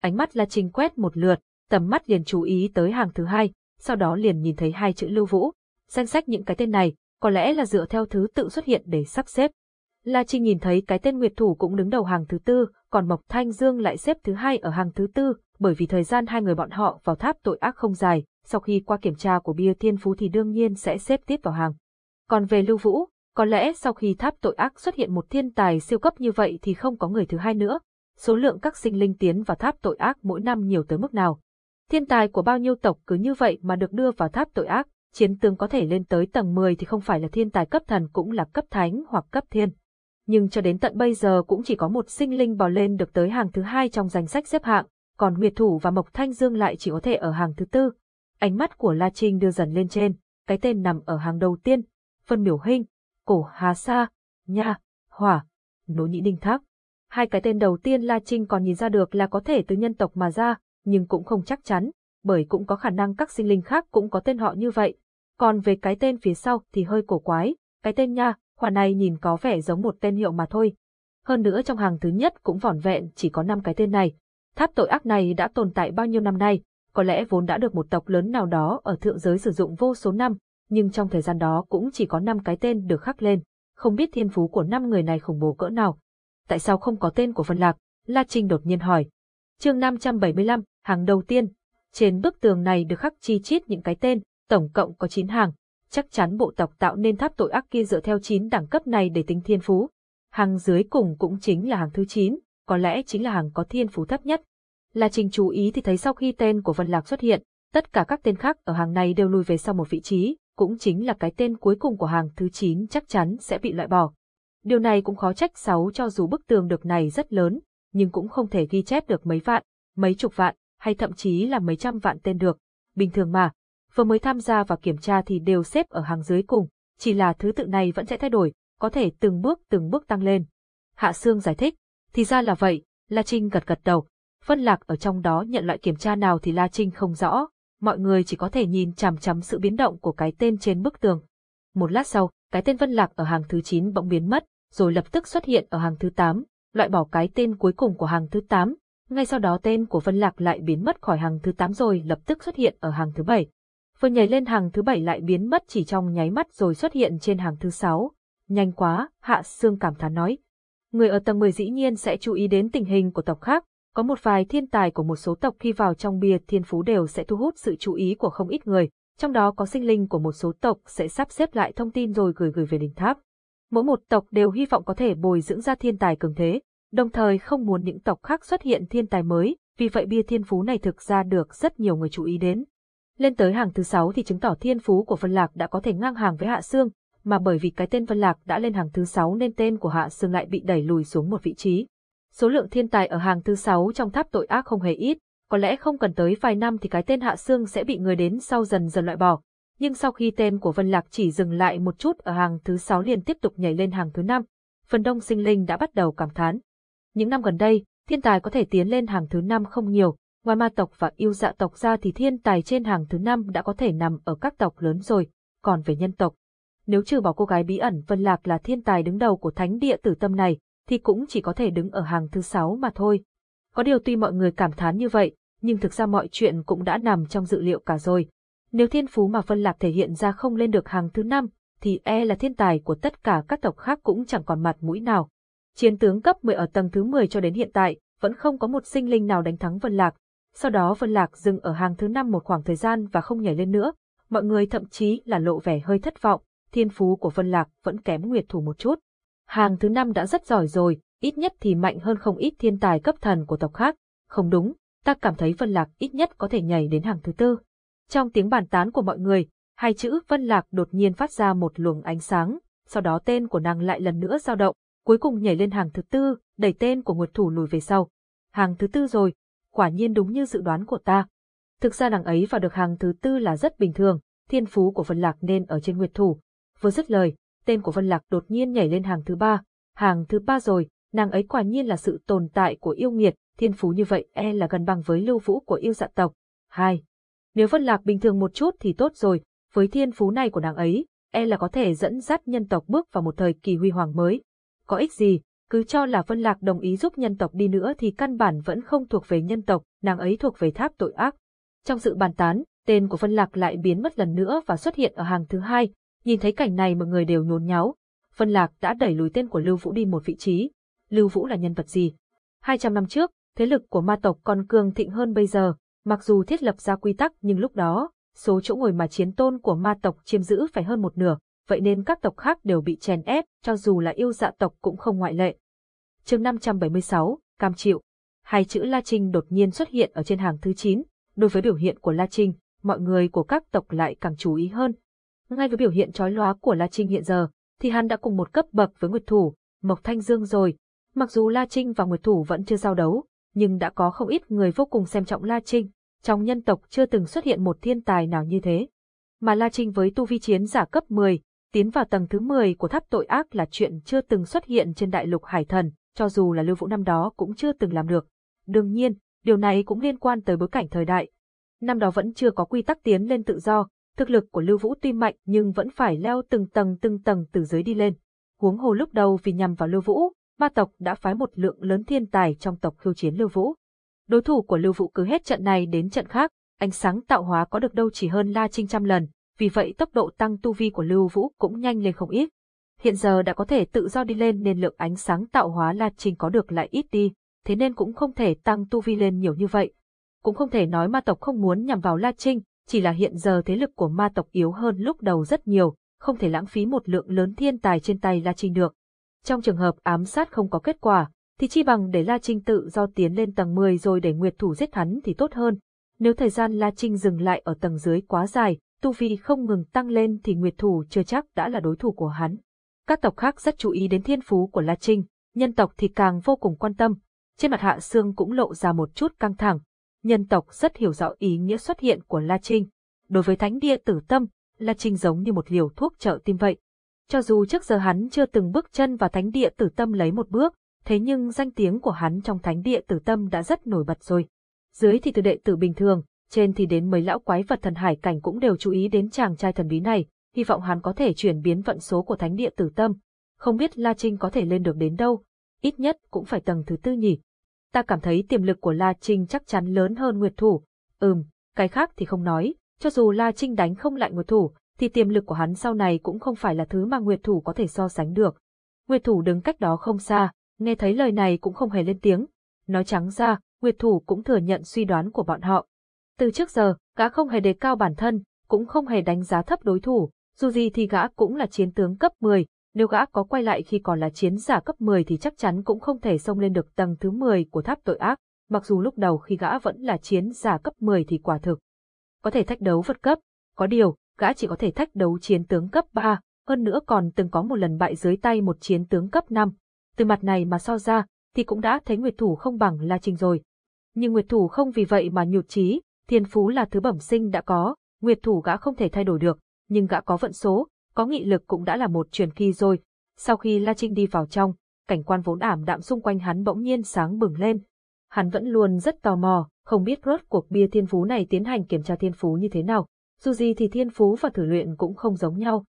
Ánh mắt La Trinh quét một lượt, tầm mắt liền chú ý tới hàng thứ hai, sau đó liền nhìn thấy hai chữ Lưu Vũ. Danh sách những cái tên này, có lẽ là dựa theo thứ tự xuất hiện để sắp xếp. La Trinh nhìn thấy cái tên Nguyệt Thủ cũng đứng đầu hàng thứ tư, còn Mộc Thanh Dương lại xếp thứ hai ở hàng thứ tư, bởi vì thời gian hai người bọn họ vào tháp tội ác không dài, sau khi qua kiểm tra của bia thiên phú thì đương nhiên sẽ xếp tiếp vào hàng. Còn về Lưu Vũ, có lẽ sau khi tháp tội ác xuất hiện một thiên tài siêu cấp như vậy thì không có người thứ hai nữa. Số lượng các sinh linh tiến vào tháp tội ác mỗi năm nhiều tới mức nào. Thiên tài của bao nhiêu tộc cứ như vậy mà được đưa vào tháp tội ác, chiến tướng có thể lên tới tầng 10 thì không phải là thiên tài cấp thần cũng là cấp thánh hoặc cấp thiên. Nhưng cho đến tận bây giờ cũng chỉ có một sinh linh bò lên được tới hàng thứ hai trong danh sách xếp hạng, còn Nguyệt Thủ và Mộc Thanh Dương lại chỉ có thể ở hàng thứ tư. Ánh mắt của La Trinh đưa dần lên trên, cái tên nằm ở hàng đầu tiên, Phân Miểu hình, Cổ Hà Sa, Nha, Hỏa, nối Nhĩ Đinh Thác. Hai cái tên đầu tiên La Trinh còn nhìn ra được là có thể từ nhân tộc mà ra, nhưng cũng không chắc chắn, bởi cũng có khả năng các sinh linh khác cũng có tên họ như vậy. Còn về cái tên phía sau thì hơi cổ quái, cái tên Nha, khoản này nhìn có vẻ giống một tên hiệu mà thôi. Hơn nữa trong hàng thứ nhất cũng vỏn vẹn chỉ có 5 cái tên này, Tháp tội ác này đã tồn tại bao nhiêu năm nay, có lẽ vốn đã được một tộc lớn nào đó ở thượng giới sử dụng vô số năm, nhưng trong thời gian đó cũng chỉ có 5 cái tên được khắc lên, không biết thiên phú của năm người này khủng bố cỡ nào. Tại sao không có tên của Vân Lạc? La Trinh đột nhiên hỏi. Chương 575, hàng đầu tiên. Trên bức tường này được khắc chi chít những cái tên, tổng cộng có 9 hàng. Chắc chắn bộ tộc tạo nên tháp tội ác kia dựa theo 9 đẳng cấp này để tính thiên phú. Hàng dưới cùng cũng chính là hàng thứ 9, có lẽ chính là hàng có thiên phú thấp nhất. Là Trình chú ý thì thấy sau khi tên của Vân Lạc xuất hiện, tất cả các tên khác ở hàng này đều lùi về sau một vị trí, cũng chính là cái tên cuối cùng của hàng thứ 9 chắc chắn sẽ bị loại bỏ. Điều này cũng khó trách sáu cho dù bức tường được này rất lớn, nhưng cũng không thể ghi chép được mấy vạn, mấy chục vạn, hay thậm chí là mấy trăm vạn tên được. Bình thường mà, vừa mới tham gia và kiểm tra thì đều xếp ở hàng dưới cùng, chỉ là thứ tự này vẫn sẽ thay đổi, có thể từng bước từng bước tăng lên. Hạ Sương giải thích, thì ra là vậy, La Trinh gật gật đầu. Phân lạc ở trong đó nhận loại kiểm tra nào thì La Trinh không rõ, mọi người chỉ có thể nhìn chằm chằm sự biến động của cái tên trên bức tường. Một lát sau, cái tên Vân Lạc ở hàng thứ 9 bỗng biến mất, rồi lập tức xuất hiện ở hàng thứ 8, loại bỏ cái tên cuối cùng của hàng thứ 8. Ngay sau đó tên của Vân Lạc lại biến mất khỏi hàng thứ 8 rồi lập tức xuất hiện ở hàng thứ 7. Vừa nhảy lên hàng thứ bảy lại biến mất chỉ trong nháy mắt rồi xuất hiện trên hàng thứ sáu. Nhanh quá, Hạ Sương cảm thán nói. Người ở tầng 10 dĩ nhiên sẽ chú ý đến tình hình của tộc khác, có một vài thiên tài của một số tộc khi vào trong bia thiên phú đều sẽ thu hút sự chú ý của không ít người, trong đó có sinh linh của một số tộc sẽ sắp xếp lại thông tin rồi gửi gửi về đỉnh tháp. Mỗi một tộc đều hy vọng có thể bồi dưỡng ra thiên tài cường thế, đồng thời không muốn những tộc khác xuất hiện thiên tài mới, vì vậy bia thiên phú này thực ra được rất nhiều người chú ý đến. Lên tới hàng thứ sáu thì chứng tỏ thiên phú của Vân Lạc đã có thể ngang hàng với Hạ Sương, mà bởi vì cái tên Vân Lạc đã lên hàng thứ 6 nên tên của Hạ Sương lại bị đẩy lùi xuống một vị trí. Số lượng thiên tài ở hàng thứ 6 trong tháp tội ác không hề ít, có lẽ không cần tới vài năm thì cái tên Hạ Sương sẽ bị người đến sau dần dần loại bỏ. Nhưng sau khi tên của Vân Lạc chỉ dừng lại một chút ở hàng thứ 6 liền tiếp tục nhảy lên hàng thứ 5, phần đông sinh linh đã bắt đầu cảm thán. Những năm gần đây, thiên tài có thể tiến lên hàng thứ 5 không nhiều, ngoài ma tộc và yêu dạ tộc ra thì thiên tài trên hàng thứ năm đã có thể nằm ở các tộc lớn rồi, còn về nhân tộc, nếu trừ bỏ cô gái bí ẩn Vân Lạc là thiên tài đứng đầu của thánh địa tử tâm này, thì cũng chỉ có thể đứng ở hàng thứ sáu mà thôi. Có điều tuy mọi người cảm thán như vậy, nhưng thực ra mọi chuyện cũng đã nằm trong dự liệu cả rồi. Nếu thiên phú mà Vân Lạc thể hiện ra không lên được hàng thứ năm, thì e là thiên tài của tất cả các tộc khác cũng chẳng còn mặt mũi nào. Chiến tướng cấp 10 ở tầng thứ 10 cho đến hiện tại, vẫn không có một sinh linh nào đánh thắng Vân Lạc. Sau đó Vân Lạc dừng ở hàng thứ năm một khoảng thời gian và không nhảy lên nữa. Mọi người thậm chí là lộ vẻ hơi thất vọng, thiên phú của Vân Lạc vẫn kém Nguyệt Thủ một chút. Hàng thứ năm đã rất giỏi rồi, ít nhất thì mạnh hơn không ít thiên tài cấp thần của tộc khác. Không đúng, ta cảm thấy Vân Lạc ít nhất có thể nhảy đến hàng thứ tư. Trong tiếng bàn tán của mọi người, hai chữ Vân Lạc đột nhiên phát ra một luồng ánh sáng, sau đó tên của nàng lại lần nữa dao động, cuối cùng nhảy lên hàng thứ tư, đẩy tên của Nguyệt Thủ lùi về sau. Hàng thứ tư rồi, quả nhiên đúng như dự đoán của ta. Thực ra nàng ấy vào được hàng thứ tư là rất bình thường, thiên phú của Vân Lạc nên ở trên Nguyệt Thủ, Vừa dứt lời, tên của Vân Lạc đột nhiên nhảy lên hàng thứ ba. Hàng thứ ba rồi, nàng ấy quả nhiên là sự tồn tại của yêu nghiệt, thiên phú như vậy e là gần bằng với lưu vũ của yêu dạ tộc. Hai, Nếu Vân Lạc bình thường một chút thì tốt rồi, với thiên phú này của nàng ấy, e là có thể dẫn dắt nhân tộc bước vào một thời kỳ huy hoàng mới. Có ích gì, cứ cho là Vân Lạc đồng ý giúp nhân tộc đi nữa thì căn bản vẫn không thuộc về nhân tộc, nàng ấy thuộc về tháp tội ác. Trong sự bàn tán, tên của Vân Lạc lại biến mất lần nữa và xuất hiện ở hàng thứ hai. Nhìn thấy cảnh này mọi người đều nhốn nháo. Vân Lạc đã đẩy lùi tên của Lưu Vũ đi một vị trí. Lưu Vũ là nhân vật gì? 200 năm trước, thế lực của ma tộc còn cường thịnh hơn bây giờ, mặc dù thiết lập ra quy tắc nhưng lúc đó, số chỗ ngồi mà chiến tôn của ma tộc chiếm giữ phải hơn một nửa, vậy nên các tộc khác đều bị chèn ép, cho dù là yêu dạ tộc cũng không ngoại lệ. chương 576, cam chịu. Hai chữ La Trinh đột nhiên xuất hiện ở trên hàng thứ 9, đối với biểu hiện của La Trinh, mọi người của các tộc lại càng chú ý hơn. Ngay với biểu hiện chói lóa của La Trinh hiện giờ, thì hắn đã cùng một cấp bậc với Nguyệt Thủ, Mộc Thanh Dương rồi. Mặc dù La Trinh và Nguyệt Thủ vẫn chưa giao đấu, nhưng đã có không ít người vô cùng xem trọng La Trinh. Trong nhân tộc chưa từng xuất hiện một thiên tài nào như thế. Mà La Trinh với tu vi chiến giả cấp 10, tiến vào tầng thứ 10 của tháp tội ác là chuyện chưa từng xuất hiện trên đại lục hải thần, cho dù là lưu vũ năm đó cũng chưa từng làm được. Đương nhiên, điều này cũng liên quan tới bối cảnh thời đại. Năm đó vẫn chưa có quy tắc tiến lên tự do, thực lực của Lưu Vũ tuy mạnh nhưng vẫn phải leo từng tầng từng tầng từ dưới đi lên. Huống hồ lúc đầu vì nhằm vào Lưu Vũ, ma tộc đã phái một lượng lớn thiên tài trong tộc khiêu chiến Lưu Vũ. Đối thủ của Lưu Vũ cứ hết trận này đến trận khác, ánh sáng tạo hóa có được đâu chỉ hơn La Trinh trăm lần, vì vậy tốc độ tăng tu vi của Lưu Vũ cũng nhanh lên không ít. Hiện giờ đã có thể tự do đi lên nên lượng ánh sáng tạo hóa La Trinh có được lại ít đi, thế nên cũng không thể tăng tu vi lên nhiều như vậy. Cũng không thể nói ma tộc không muốn nhằm vào La Trinh, chỉ là hiện giờ thế lực của ma tộc yếu hơn lúc đầu rất nhiều, không thể lãng phí một lượng lớn thiên tài trên tay La Trinh được. Trong trường hợp ám sát không có kết quả, thì chi bằng để La Trinh tự do tiến lên tầng 10 rồi để Nguyệt Thủ giết hắn thì tốt hơn. Nếu thời gian La Trinh dừng lại ở tầng dưới quá dài, tu vi không ngừng tăng lên thì Nguyệt Thủ chưa chắc đã là đối thủ của hắn. Các tộc khác rất chú ý đến thiên phú của La Trinh, nhân tộc thì càng vô cùng quan tâm. Trên mặt Hạ Sương cũng lộ ra một chút căng thẳng. Nhân tộc rất hiểu rõ ý nghĩa xuất hiện của La Trinh. Đối với thánh địa tử tâm, La Trinh giống như một liều thuốc trợ tim vậy. Cho dù trước giờ hắn chưa từng bước chân vào thánh địa tử tâm lấy một bước, thế nhưng danh tiếng của hắn trong thánh địa tử tâm đã rất nổi bật rồi. Dưới thì từ đệ tử bình thường, trên thì đến mấy lão quái vật thần hải cảnh cũng đều chú ý đến chàng trai thần bí này, hy vọng hắn có thể chuyển biến vận số của thánh địa tử tâm. Không biết La Trinh có thể lên được đến đâu, ít nhất cũng phải tầng thứ tư nhỉ. Ta cảm thấy tiềm lực của La Trinh chắc chắn lớn hơn Nguyệt Thủ. Ừm, cái khác thì không nói, cho dù La Trinh đánh không lại Nguyệt Thủ, thì tiềm lực của hắn sau này cũng không phải là thứ mà Nguyệt Thủ có thể so sánh được. Nguyệt Thủ đứng cách đó không xa, nghe thấy lời này cũng không hề lên tiếng. Nói trắng ra, Nguyệt Thủ cũng thừa nhận suy đoán của bọn họ. Từ trước giờ, gã không hề đề cao bản thân, cũng không hề đánh giá thấp đối thủ, dù gì thì gã cũng là chiến tướng cấp 10, nếu gã có quay lại khi còn là chiến giả cấp 10 thì chắc chắn cũng không thể xông lên được tầng thứ 10 của tháp tội ác, mặc dù lúc đầu khi gã vẫn là chiến giả cấp 10 thì quả thực. Có thể thách đấu vượt cấp, có điều, gã chỉ có thể thách đấu chiến tướng cấp 3, hơn nữa còn từng có một lần bại dưới tay một chiến tướng cấp 5. Từ mặt này mà so ra, thì cũng đã thấy Nguyệt Thủ không bằng La Trinh rồi. Nhưng Nguyệt Thủ không vì vậy mà nhụt chí, thiên phú là thứ bẩm sinh đã có, Nguyệt Thủ gã không thể thay đổi được, nhưng gã có vận số, có nghị lực cũng đã là một truyền kỳ rồi. Sau khi La Trinh đi vào trong, cảnh quan vốn ảm đạm xung quanh hắn bỗng nhiên sáng bừng lên. Hắn vẫn luôn rất tò mò, không biết rốt cuộc bia thiên phú này tiến hành kiểm tra thiên phú như thế nào. Dù gì thì thiên phú và thử luyện cũng không giống nhau.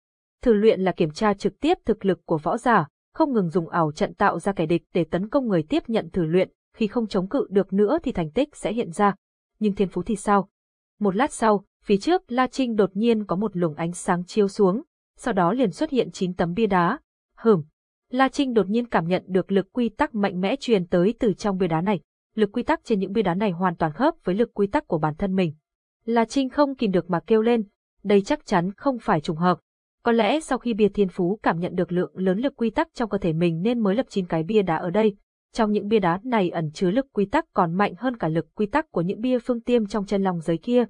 Thử luyện là kiểm tra trực tiếp thực lực của võ giả, không ngừng dùng ảo trận tạo ra kẻ địch để tấn công người tiếp nhận thử luyện, khi không chống cự được nữa thì thành tích sẽ hiện ra. Nhưng thiên phú thì sao? Một lát sau, phía trước La Trinh đột nhiên có một luồng ánh sáng chiếu xuống, sau đó liền xuất hiện chín tấm bia đá. Hửm! La Trinh đột nhiên cảm nhận được lực quy tắc mạnh mẽ truyền tới từ trong bia đá này. Lực quy tắc trên những bia đá này hoàn toàn khớp với lực quy tắc của bản thân mình. La Trinh không kìm được mà kêu lên, đây chắc chắn không phải trùng hợp. Có lẽ sau khi bia thiên phú cảm nhận được lượng lớn lực quy tắc trong cơ thể mình nên mới lập chín cái bia đá ở đây. Trong những bia đá này ẩn chứa lực quy tắc còn mạnh hơn cả lực quy tắc của những bia phương tiêm trong chân lòng giới kia.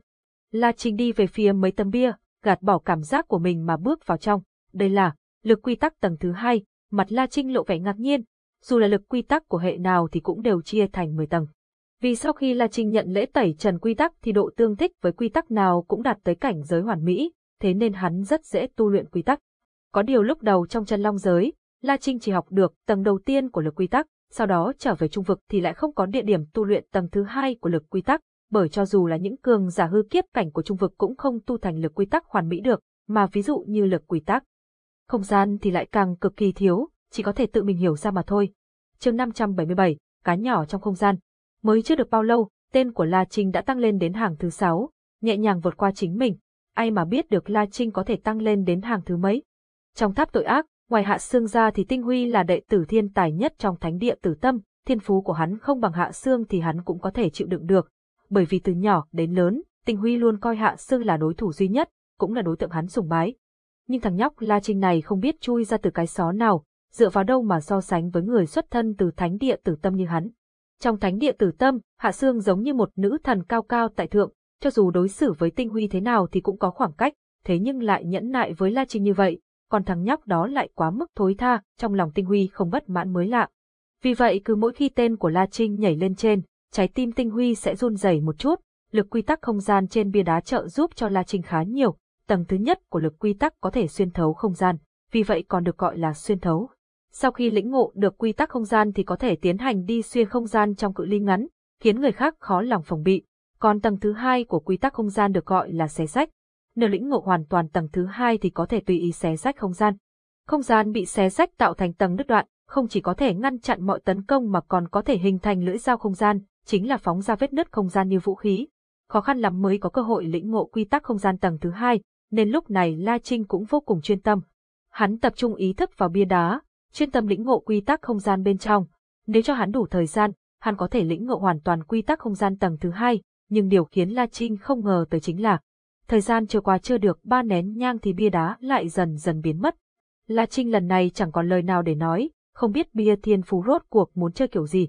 La Trinh đi về phía mấy tấm bia, gạt bỏ cảm giác của mình mà bước vào trong. Đây là lực quy tắc tầng thứ hai, mặt La Trinh lộ vẻ ngạc nhiên. Dù là lực quy tắc của hệ nào thì cũng đều chia thành 10 tầng. Vì sau khi La Trinh nhận lễ tẩy trần quy tắc thì độ tương thích với quy tắc nào cũng đạt tới cảnh giới hoàn mỹ, thế nên hắn rất dễ tu luyện quy tắc. Có điều lúc đầu trong chân long giới, La Trinh chỉ học được tầng đầu tiên của lực quy tắc, sau đó trở về trung vực thì lại không có địa điểm tu luyện tầng thứ hai của lực quy tắc, bởi cho dù là những cường giả hư kiếp cảnh của trung vực cũng không tu thành lực quy tắc hoàn mỹ được, mà ví dụ như lực quy tắc. Không gian thì lại càng cực kỳ thiếu, chỉ có thể tự mình hiểu ra mà thôi. chương 577, cá nhỏ trong không gian. Mới chưa được bao lâu, tên của La Trinh đã tăng lên đến hàng thứ 6, nhẹ nhàng vượt qua chính mình. Ai mà biết được La Trinh có thể tăng lên đến hàng thứ mấy. Trong tháp tội ác, ngoài Hạ Sương ra thì Tinh Huy là đệ tử thiên tài nhất trong thánh địa tử tâm, thiên phú của hắn không bằng Hạ Sương thì hắn cũng có thể chịu đựng được. Bởi vì từ nhỏ đến lớn, Tinh Huy luôn coi Hạ Sương là đối thủ duy nhất, cũng là đối tượng hắn sùng bái. Nhưng thằng nhóc La Trinh này không biết chui ra từ cái xó nào, dựa vào đâu mà so sánh với người xuất thân từ thánh địa tử tâm như hắn. Trong thánh địa tử tâm, Hạ Sương giống như một nữ thần cao cao tại thượng, cho dù đối xử với tinh huy thế nào thì cũng có khoảng cách, thế nhưng lại nhẫn nại với La Trinh như vậy, còn thằng nhóc đó lại quá mức thối tha, trong lòng tinh huy không bất mãn mới lạ. Vì vậy cứ mỗi khi tên của La Trinh nhảy lên trên, trái tim tinh huy sẽ run rẩy một chút, lực quy tắc không gian trên bia đá trợ giúp cho La Trinh khá nhiều, tầng thứ nhất của lực quy tắc có thể xuyên thấu không gian, vì vậy còn được gọi là xuyên thấu. Sau khi lĩnh ngộ được quy tắc không gian thì có thể tiến hành đi xuyên không gian trong cự ly ngắn, khiến người khác khó lòng phòng bị. Còn tầng thứ hai của quy tắc không gian được gọi là xé sách. Nếu lĩnh ngộ hoàn toàn tầng thứ hai thì có thể tùy ý xé rách không gian. Không gian bị xé rách tạo thành tầng đứt đoạn, không chỉ có thể ngăn chặn mọi tấn công mà còn có thể hình thành lưỡi dao không gian, chính là phóng ra vết nứt không gian như vũ khí. Khó khăn lắm mới có cơ hội lĩnh ngộ quy tắc không gian tầng thứ hai, nên lúc này La Trinh cũng vô cùng chuyên tâm. Hắn tập trung ý thức vào bia đá, chuyên tâm lĩnh ngộ quy tắc không gian bên trong. Nếu cho hắn đủ thời gian, hắn có thể lĩnh ngộ hoàn toàn quy tắc không gian tầng thứ hai, nhưng điều khiến La Trinh không ngờ tới chính là, thời gian trôi qua chưa được ba nén nhang thì bia đá lại dần dần biến mất. La Trinh lần này chẳng còn lời nào để nói, không biết bia thiên phú rốt cuộc muốn chơi kiểu gì.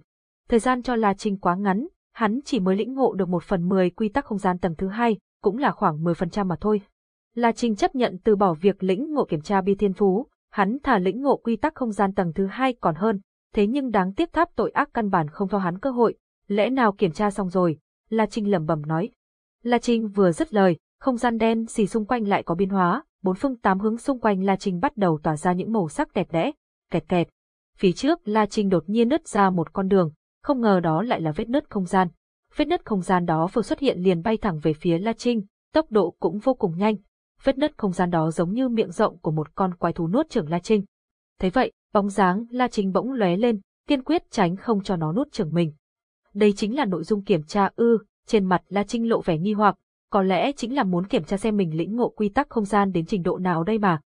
Thời gian cho La Trinh quá ngắn, hắn chỉ mới lĩnh ngộ được một phần mười quy tắc không gian tầng thứ hai, cũng là khoảng 10% mà thôi. La Trinh chấp nhận từ bỏ việc lĩnh ngộ kiểm tra bia thiên phú, hắn thả lĩnh ngộ quy tắc không gian tầng thứ hai còn hơn, thế nhưng đáng tiếc tháp tội ác căn bản không cho hắn cơ hội, lẽ nào kiểm tra xong rồi, La Trinh lẩm bẩm nói. La Trinh vừa dứt lời, không gian đen xì xung quanh lại có biến hóa, bốn phương tám hướng xung quanh La Trinh bắt đầu tỏa ra những màu sắc đẹp đẽ, kẹt kẹt. Phía trước La Trinh đột nhiên nứt ra một con đường, không ngờ đó lại là vết nứt không gian. Vết nứt không gian đó vừa xuất hiện liền bay thẳng về phía La Trinh, tốc độ cũng vô cùng nhanh, vết nứt không gian đó giống như miệng rộng của một con quái thú nuốt chửng La Trinh. Thế vậy, bóng dáng La Trinh bỗng lóe lên, kiên quyết tránh không cho nó nuốt chửng mình. Đây chính là nội dung kiểm tra ư, trên mặt La Trinh lộ vẻ nghi hoặc, có lẽ chính là muốn kiểm tra xem mình lĩnh ngộ quy tắc không gian đến trình độ nào đây mà.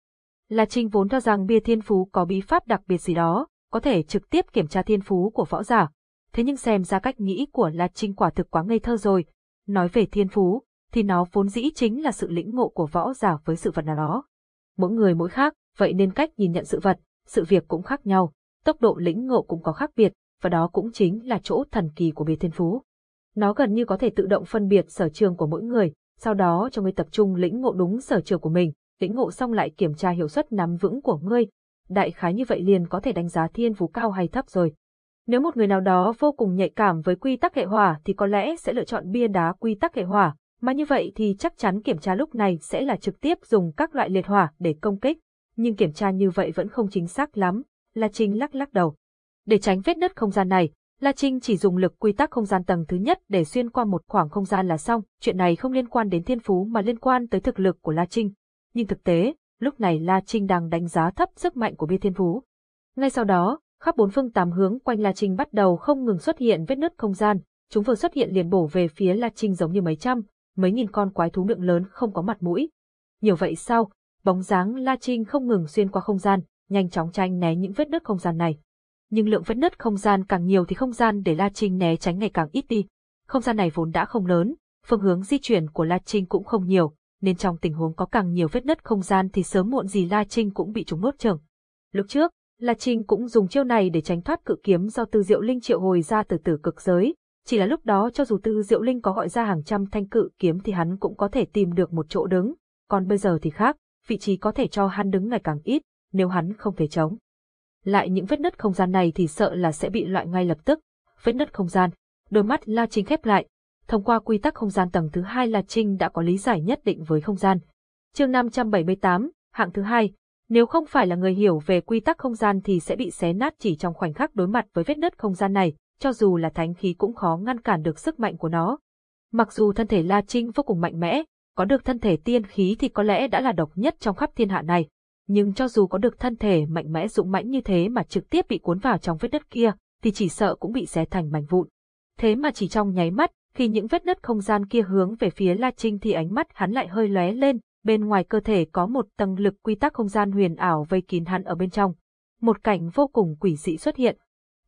La Trinh vốn cho rằng bia thiên phú có bí pháp đặc biệt gì đó, có thể trực tiếp kiểm tra thiên phú của võ giả. Thế nhưng xem ra cách nghĩ của La Trinh quả thực quá ngây thơ rồi. Nói về thiên phú, thì nó vốn dĩ chính là sự lĩnh ngộ của võ giả với sự vật nào đó. Mỗi người mỗi khác, vậy nên cách nhìn nhận sự vật, sự việc cũng khác nhau, tốc độ lĩnh ngộ cũng có khác biệt, và đó cũng chính là chỗ thần kỳ của bia thiên phú. Nó gần như có thể tự động phân biệt sở trường của mỗi người, sau đó cho ngươi tập trung lĩnh ngộ đúng sở trường của mình, lĩnh ngộ xong lại kiểm tra hiệu suất nắm vững của ngươi. Đại khái như vậy liền có thể đánh giá thiên phú cao hay thấp rồi. Nếu một người nào đó vô cùng nhạy cảm với quy tắc hệ hỏa thì có lẽ sẽ lựa chọn bia đá quy tắc hệ hỏa, mà như vậy thì chắc chắn kiểm tra lúc này sẽ là trực tiếp dùng các loại liệt hỏa để công kích, nhưng kiểm tra như vậy vẫn không chính xác lắm, La Trinh lắc lắc đầu. Để tránh vết nứt không gian này, La Trinh chỉ dùng lực quy tắc không gian tầng thứ nhất để xuyên qua một khoảng không gian là xong, chuyện này không liên quan đến thiên phú mà liên quan tới thực lực của La Trinh. Nhưng thực tế, lúc này La Trinh đang đánh giá thấp sức mạnh của bia thiên phú. Ngay sau đó, khắp bốn phương tám hướng quanh La Trinh bắt đầu không ngừng xuất hiện vết nứt không gian, chúng vừa xuất hiện liền bổ về phía La Trinh giống như mấy trăm, mấy nghìn con quái thú miệng lớn không có mặt mũi. Nhiều vậy sao, bóng dáng La Trinh không ngừng xuyên qua không gian, nhanh chóng tranh né những vết nứt không gian này. Nhưng lượng vết nứt không gian càng nhiều thì không gian để La Trinh né tránh ngày càng ít đi. Không gian này vốn đã không lớn, phương hướng di chuyển của La Trinh cũng không nhiều, nên trong tình huống có càng nhiều vết nứt không gian thì sớm muộn gì La Trinh cũng bị chúng nuốt chửng. Lúc trước, La Trinh cũng dùng chiêu này để tránh thoát cự kiếm do Tư Diệu Linh triệu hồi ra từ tử cực giới, chỉ là lúc đó cho dù Tư Diệu Linh có gọi ra hàng trăm thanh cự kiếm thì hắn cũng có thể tìm được một chỗ đứng, còn bây giờ thì khác, vị trí có thể cho hắn đứng ngày càng ít, nếu hắn không thể chống. Lại những vết nứt không gian này thì sợ là sẽ bị loại ngay lập tức. Vết nứt không gian, đôi mắt La Trinh khép lại. Thông qua quy tắc không gian tầng thứ hai La Trinh đã có lý giải nhất định với không gian. chương 578, hạng thứ hai, nếu không phải là người hiểu về quy tắc không gian thì sẽ bị xé nát chỉ trong khoảnh khắc đối mặt với vết nứt không gian này, cho dù là thánh khí cũng khó ngăn cản được sức mạnh của nó. Mặc dù thân thể La Trinh vô cùng mạnh mẽ, có được thân thể tiên khí thì có lẽ đã là độc nhất trong khắp thiên hạ này, nhưng cho dù có được thân thể mạnh mẽ dũng mãnh như thế mà trực tiếp bị cuốn vào trong vết đất kia, thì chỉ sợ cũng bị xé thành mảnh vụn. Thế mà chỉ trong nháy mắt, khi những vết nứt không gian kia hướng về phía La Trinh thì ánh mắt hắn lại hơi lóe lên, bên ngoài cơ thể có một tầng lực quy tắc không gian huyền ảo vây kín hắn ở bên trong. Một cảnh vô cùng quỷ dị xuất hiện.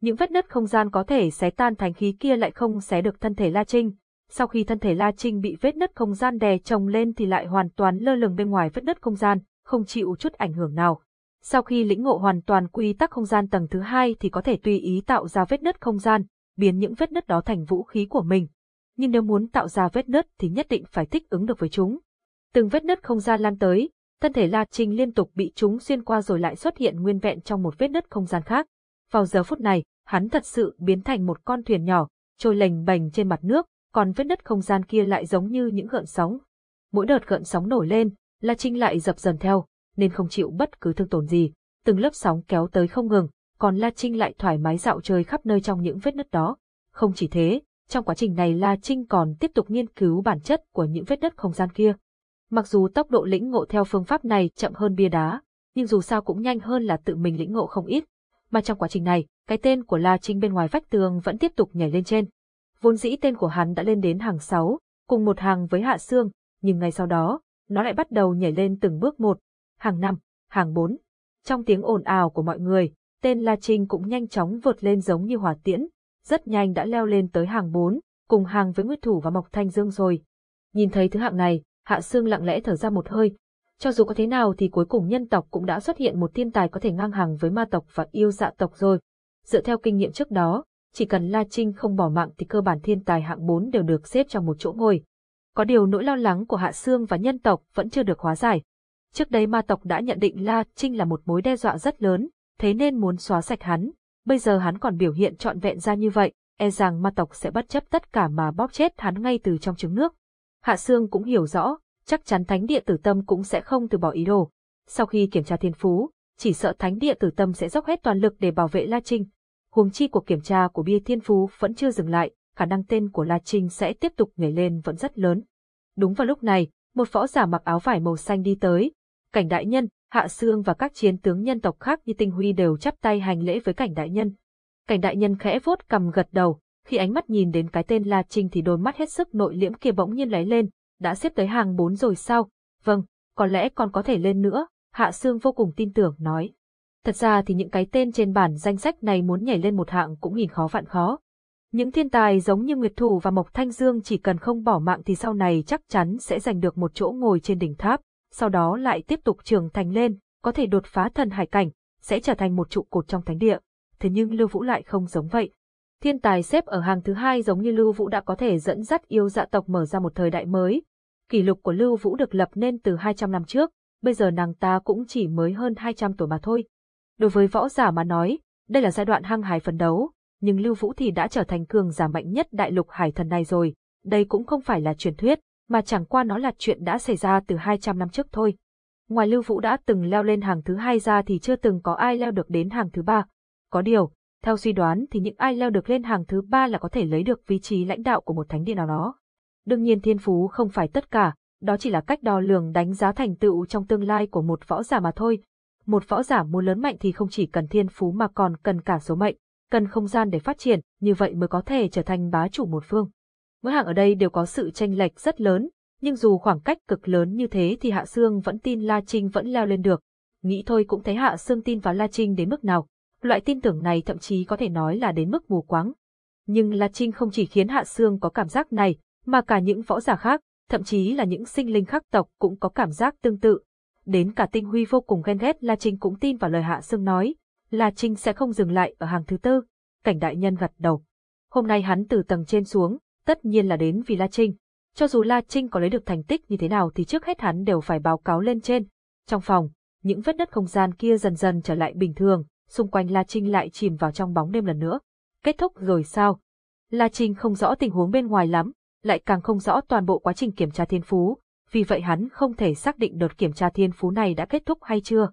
Những vết nứt không gian có thể xé tan thành khí kia lại không xé được thân thể La Trinh. Sau khi thân thể La Trinh bị vết nứt không gian đè chồng lên thì lại hoàn toàn lơ lửng bên ngoài vết nứt không gian, không chịu chút ảnh hưởng nào. Sau khi lĩnh ngộ hoàn toàn quy tắc không gian tầng thứ hai thì có thể tùy ý tạo ra vết nứt không gian, biến những vết nứt đó thành vũ khí của mình. Nhưng nếu muốn tạo ra vết nứt thì nhất định phải thích ứng được với chúng. Từng vết nứt không gian lan tới, thân thể La Trinh liên tục bị chúng xuyên qua rồi lại xuất hiện nguyên vẹn trong một vết nứt không gian khác. Vào giờ phút này, hắn thật sự biến thành một con thuyền nhỏ, trôi lềnh bềnh trên mặt nước, còn vết nứt không gian kia lại giống như những gợn sóng. Mỗi đợt gợn sóng nổi lên, La Trinh lại dập dần theo, nên không chịu bất cứ thương tổn gì. Từng lớp sóng kéo tới không ngừng, còn La Trinh lại thoải mái dạo chơi khắp nơi trong những vết nứt đó. Không chỉ thế, trong quá trình này La Trinh còn tiếp tục nghiên cứu bản chất của những vết nứt không gian kia. Mặc dù tốc độ lĩnh ngộ theo phương pháp này chậm hơn bia đá, nhưng dù sao cũng nhanh hơn là tự mình lĩnh ngộ không ít. Mà trong quá trình này, cái tên của La Trinh bên ngoài vách tường vẫn tiếp tục nhảy lên trên. Vốn dĩ tên của hắn đã lên đến hàng 6, cùng một hàng với Hạ Sương, nhưng ngay sau đó, nó lại bắt đầu nhảy lên từng bước một, hàng năm, hàng bốn. Trong tiếng ồn ào của mọi người, tên La Trinh cũng nhanh chóng vượt lên giống như hỏa tiễn, rất nhanh đã leo lên tới hàng bốn, cùng hàng với Nguyệt Thủ và Mộc Thanh Dương rồi. Nhìn thấy thứ hạng này, Hạ Sương lặng lẽ thở ra một hơi. Cho dù có thế nào thì cuối cùng nhân tộc cũng đã xuất hiện một thiên tài có thể ngang hàng với ma tộc và yêu dạ tộc rồi. Dựa theo kinh nghiệm trước đó, chỉ cần La Trinh không bỏ mạng thì cơ bản thiên tài hạng 4 đều được xếp trong một chỗ ngồi. Có điều nỗi lo lắng của Hạ Sương và nhân tộc vẫn chưa được hóa giải. Trước đây ma tộc đã nhận định La Trinh là một mối đe dọa rất lớn, thế nên muốn xóa sạch hắn. Bây giờ hắn còn biểu hiện trọn vẹn ra như vậy, e rằng ma tộc sẽ bất chấp tất cả mà bóp chết hắn ngay từ trong trứng nước. Hạ Sương cũng hiểu rõ, chắc chắn Thánh Địa Tử Tâm cũng sẽ không từ bỏ ý đồ. Sau khi kiểm tra thiên phú, chỉ sợ Thánh Địa Tử Tâm sẽ dốc hết toàn lực để bảo vệ La Trinh. Huống chi cuộc kiểm tra của bia thiên phú vẫn chưa dừng lại, khả năng tên của La Trinh sẽ tiếp tục nhảy lên vẫn rất lớn. Đúng vào lúc này, một võ giả mặc áo vải màu xanh đi tới. Cảnh đại nhân, Hạ Sương và các chiến tướng nhân tộc khác như Tinh Huy đều chắp tay hành lễ với cảnh đại nhân. Cảnh đại nhân khẽ vuốt cầm gật đầu, khi ánh mắt nhìn đến cái tên La Trinh thì đôi mắt hết sức nội liễm kia bỗng nhiên lấy lên, đã xếp tới hàng bốn rồi sao? Vâng, có lẽ còn có thể lên nữa, Hạ Sương vô cùng tin tưởng nói. Thật ra thì những cái tên trên bản danh sách này muốn nhảy lên một hạng cũng nhìn khó vạn khó. Những thiên tài giống như Nguyệt Thủ và Mộc Thanh Dương chỉ cần không bỏ mạng thì sau này chắc chắn sẽ giành được một chỗ ngồi trên đỉnh tháp, sau đó lại tiếp tục trưởng thành lên, có thể đột phá thần hải cảnh, sẽ trở thành một trụ cột trong thánh địa. Thế nhưng Lưu Vũ lại không giống vậy. Thiên tài xếp ở hàng thứ hai giống như Lưu Vũ đã có thể dẫn dắt yêu dạ tộc mở ra một thời đại mới. Kỷ lục của Lưu Vũ được lập nên từ 200 năm trước, bây giờ nàng ta cũng chỉ mới hơn 200 tuổi mà thôi. Đối với võ giả mà nói, đây là giai đoạn hăng hái phấn đấu, nhưng Lưu Vũ thì đã trở thành cường giả mạnh nhất đại lục hải thần này rồi. Đây cũng không phải là truyền thuyết, mà chẳng qua nó là chuyện đã xảy ra từ 200 năm trước thôi. Ngoài Lưu Vũ đã từng leo lên hàng thứ hai ra thì chưa từng có ai leo được đến hàng thứ ba. Có điều, theo suy đoán thì những ai leo được lên hàng thứ ba là có thể lấy được vị trí lãnh đạo của một thánh địa nào đó. Đương nhiên thiên phú không phải tất cả, đó chỉ là cách đo lường đánh giá thành tựu trong tương lai của một võ giả mà thôi. Một võ giả muốn lớn mạnh thì không chỉ cần thiên phú mà còn cần cả số mệnh, cần không gian để phát triển, như vậy mới có thể trở thành bá chủ một phương. Mỗi hạng ở đây đều có sự tranh lệch rất lớn, nhưng dù khoảng cách cực lớn như thế thì Hạ Sương vẫn tin La Trinh vẫn leo lên được. Nghĩ thôi cũng thấy Hạ Sương tin vào La Trinh đến mức nào. Loại tin tưởng này thậm chí có thể nói là đến mức mù quáng. Nhưng La Trinh không chỉ khiến Hạ Sương có cảm giác này, mà cả những võ giả khác, thậm chí là những sinh linh khác tộc cũng có cảm giác tương tự. Đến cả Tinh Huy vô cùng ghen ghét La Trinh cũng tin vào lời Hạ Sương nói, La Trinh sẽ không dừng lại ở hàng thứ tư. Cảnh đại nhân gật đầu. Hôm nay hắn từ tầng trên xuống, tất nhiên là đến vì La Trinh. Cho dù La Trinh có lấy được thành tích như thế nào thì trước hết hắn đều phải báo cáo lên trên. Trong phòng, những vết đất không gian kia dần dần trở lại bình thường, xung quanh La Trinh lại chìm vào trong bóng đêm lần nữa. Kết thúc rồi sao? La Trinh không rõ tình huống bên ngoài lắm, lại càng không rõ toàn bộ quá trình kiểm tra thiên phú, vì vậy hắn không thể xác định đợt kiểm tra thiên phú này đã kết thúc hay chưa.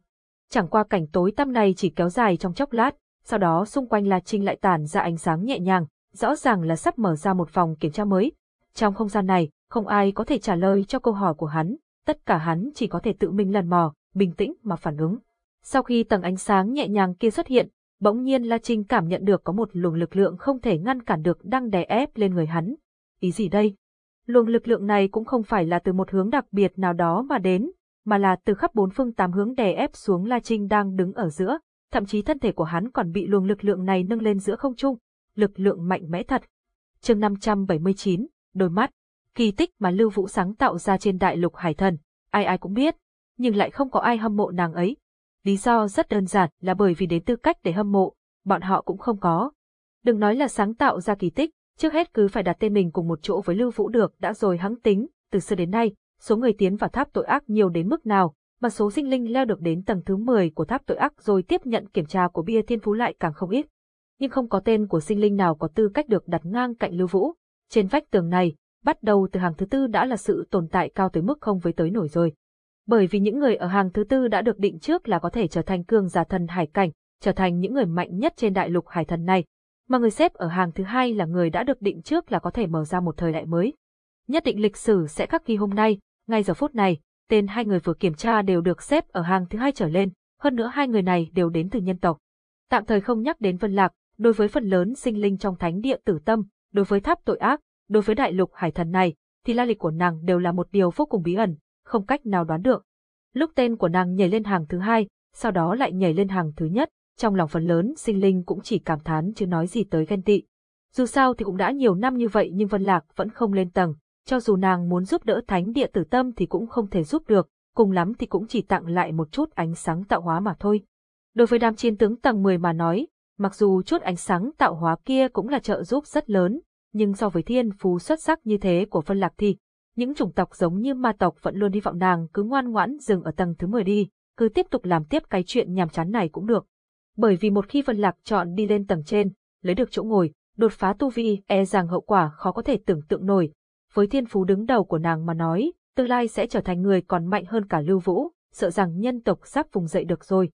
Chẳng qua cảnh tối tăm này chỉ kéo dài trong chốc lát, sau đó xung quanh La Trinh lại tản ra ánh sáng nhẹ nhàng, rõ ràng là sắp mở ra một vòng kiểm tra mới. Trong không gian này, không ai có thể trả lời cho câu hỏi của hắn, tất cả hắn chỉ có thể tự mình lần mò, bình tĩnh mà phản ứng. Sau khi tầng ánh sáng nhẹ nhàng kia xuất hiện, bỗng nhiên La Trinh cảm nhận được có một luồng lực lượng không thể ngăn cản được đang đè ép lên người hắn. Ý gì đây? Luồng lực lượng này cũng không phải là từ một hướng đặc biệt nào đó mà đến, mà là từ khắp bốn phương tám hướng đè ép xuống La Trinh đang đứng ở giữa, thậm chí thân thể của hắn còn bị luồng lực lượng này nâng lên giữa không trung, lực lượng mạnh mẽ thật. Chương 579, đôi mắt, kỳ tích mà Lưu Vũ sáng tạo ra trên đại lục hải thần, ai ai cũng biết, nhưng lại không có ai hâm mộ nàng ấy. Lý do rất đơn giản là bởi vì đến tư cách để hâm mộ, bọn họ cũng không có. Đừng nói là sáng tạo ra kỳ tích, trước hết cứ phải đặt tên mình cùng một chỗ với Lưu Vũ được đã rồi hắn tính, từ xưa đến nay, số người tiến vào tháp tội ác nhiều đến mức nào, mà số sinh linh leo được đến tầng thứ 10 của tháp tội ác rồi tiếp nhận kiểm tra của bia thiên phú lại càng không ít. Nhưng không có tên của sinh linh nào có tư cách được đặt ngang cạnh Lưu Vũ. Trên vách tường này, bắt đầu từ hàng thứ tư đã là sự tồn tại cao tới mức không với tới nổi rồi. Bởi vì những người ở hàng thứ tư đã được định trước là có thể trở thành cương giả thần hải cảnh, trở thành những người mạnh nhất trên đại lục hải thần này, mà người xếp ở hàng thứ hai là người đã được định trước là có thể mở ra một thời đại mới. Nhất định lịch sử sẽ khắc ghi hôm nay, ngay giờ phút này, tên hai người vừa kiểm tra đều được xếp ở hàng thứ hai trở lên, hơn nữa hai người này đều đến từ nhân tộc. Tạm thời không nhắc đến Vân Lạc, đối với phần lớn sinh linh trong thánh địa tử tâm, đối với tháp tội ác, đối với đại lục hải thần này, thì la lịch của nàng đều là một điều vô cùng bí ẩn, không cách nào đoán được. Lúc tên của nàng nhảy lên hàng thứ hai, sau đó lại nhảy lên hàng thứ nhất, trong lòng phần lớn sinh linh cũng chỉ cảm thán chứ nói gì tới ghen tị. Dù sao thì cũng đã nhiều năm như vậy nhưng Vân Lạc vẫn không lên tầng, cho dù nàng muốn giúp đỡ thánh địa tử tâm thì cũng không thể giúp được, cùng lắm thì cũng chỉ tặng lại một chút ánh sáng tạo hóa mà thôi. Đối với đám chiến tướng tầng 10 mà nói, mặc dù chút ánh sáng tạo hóa kia cũng là trợ giúp rất lớn, nhưng so với thiên phú xuất sắc như thế của Vân Lạc thì, những chủng tộc giống như ma tộc vẫn luôn hy vọng nàng cứ ngoan ngoãn dừng ở tầng thứ 10 đi, cứ tiếp tục làm tiếp cái chuyện nhàm chán này cũng được. Bởi vì một khi Vân Lạc chọn đi lên tầng trên, lấy được chỗ ngồi, đột phá tu vi e rằng hậu quả khó có thể tưởng tượng nổi, với thiên phú đứng đầu của nàng mà nói, tương lai sẽ trở thành người còn mạnh hơn cả Lưu Vũ, sợ rằng nhân tộc sắp vùng dậy được rồi.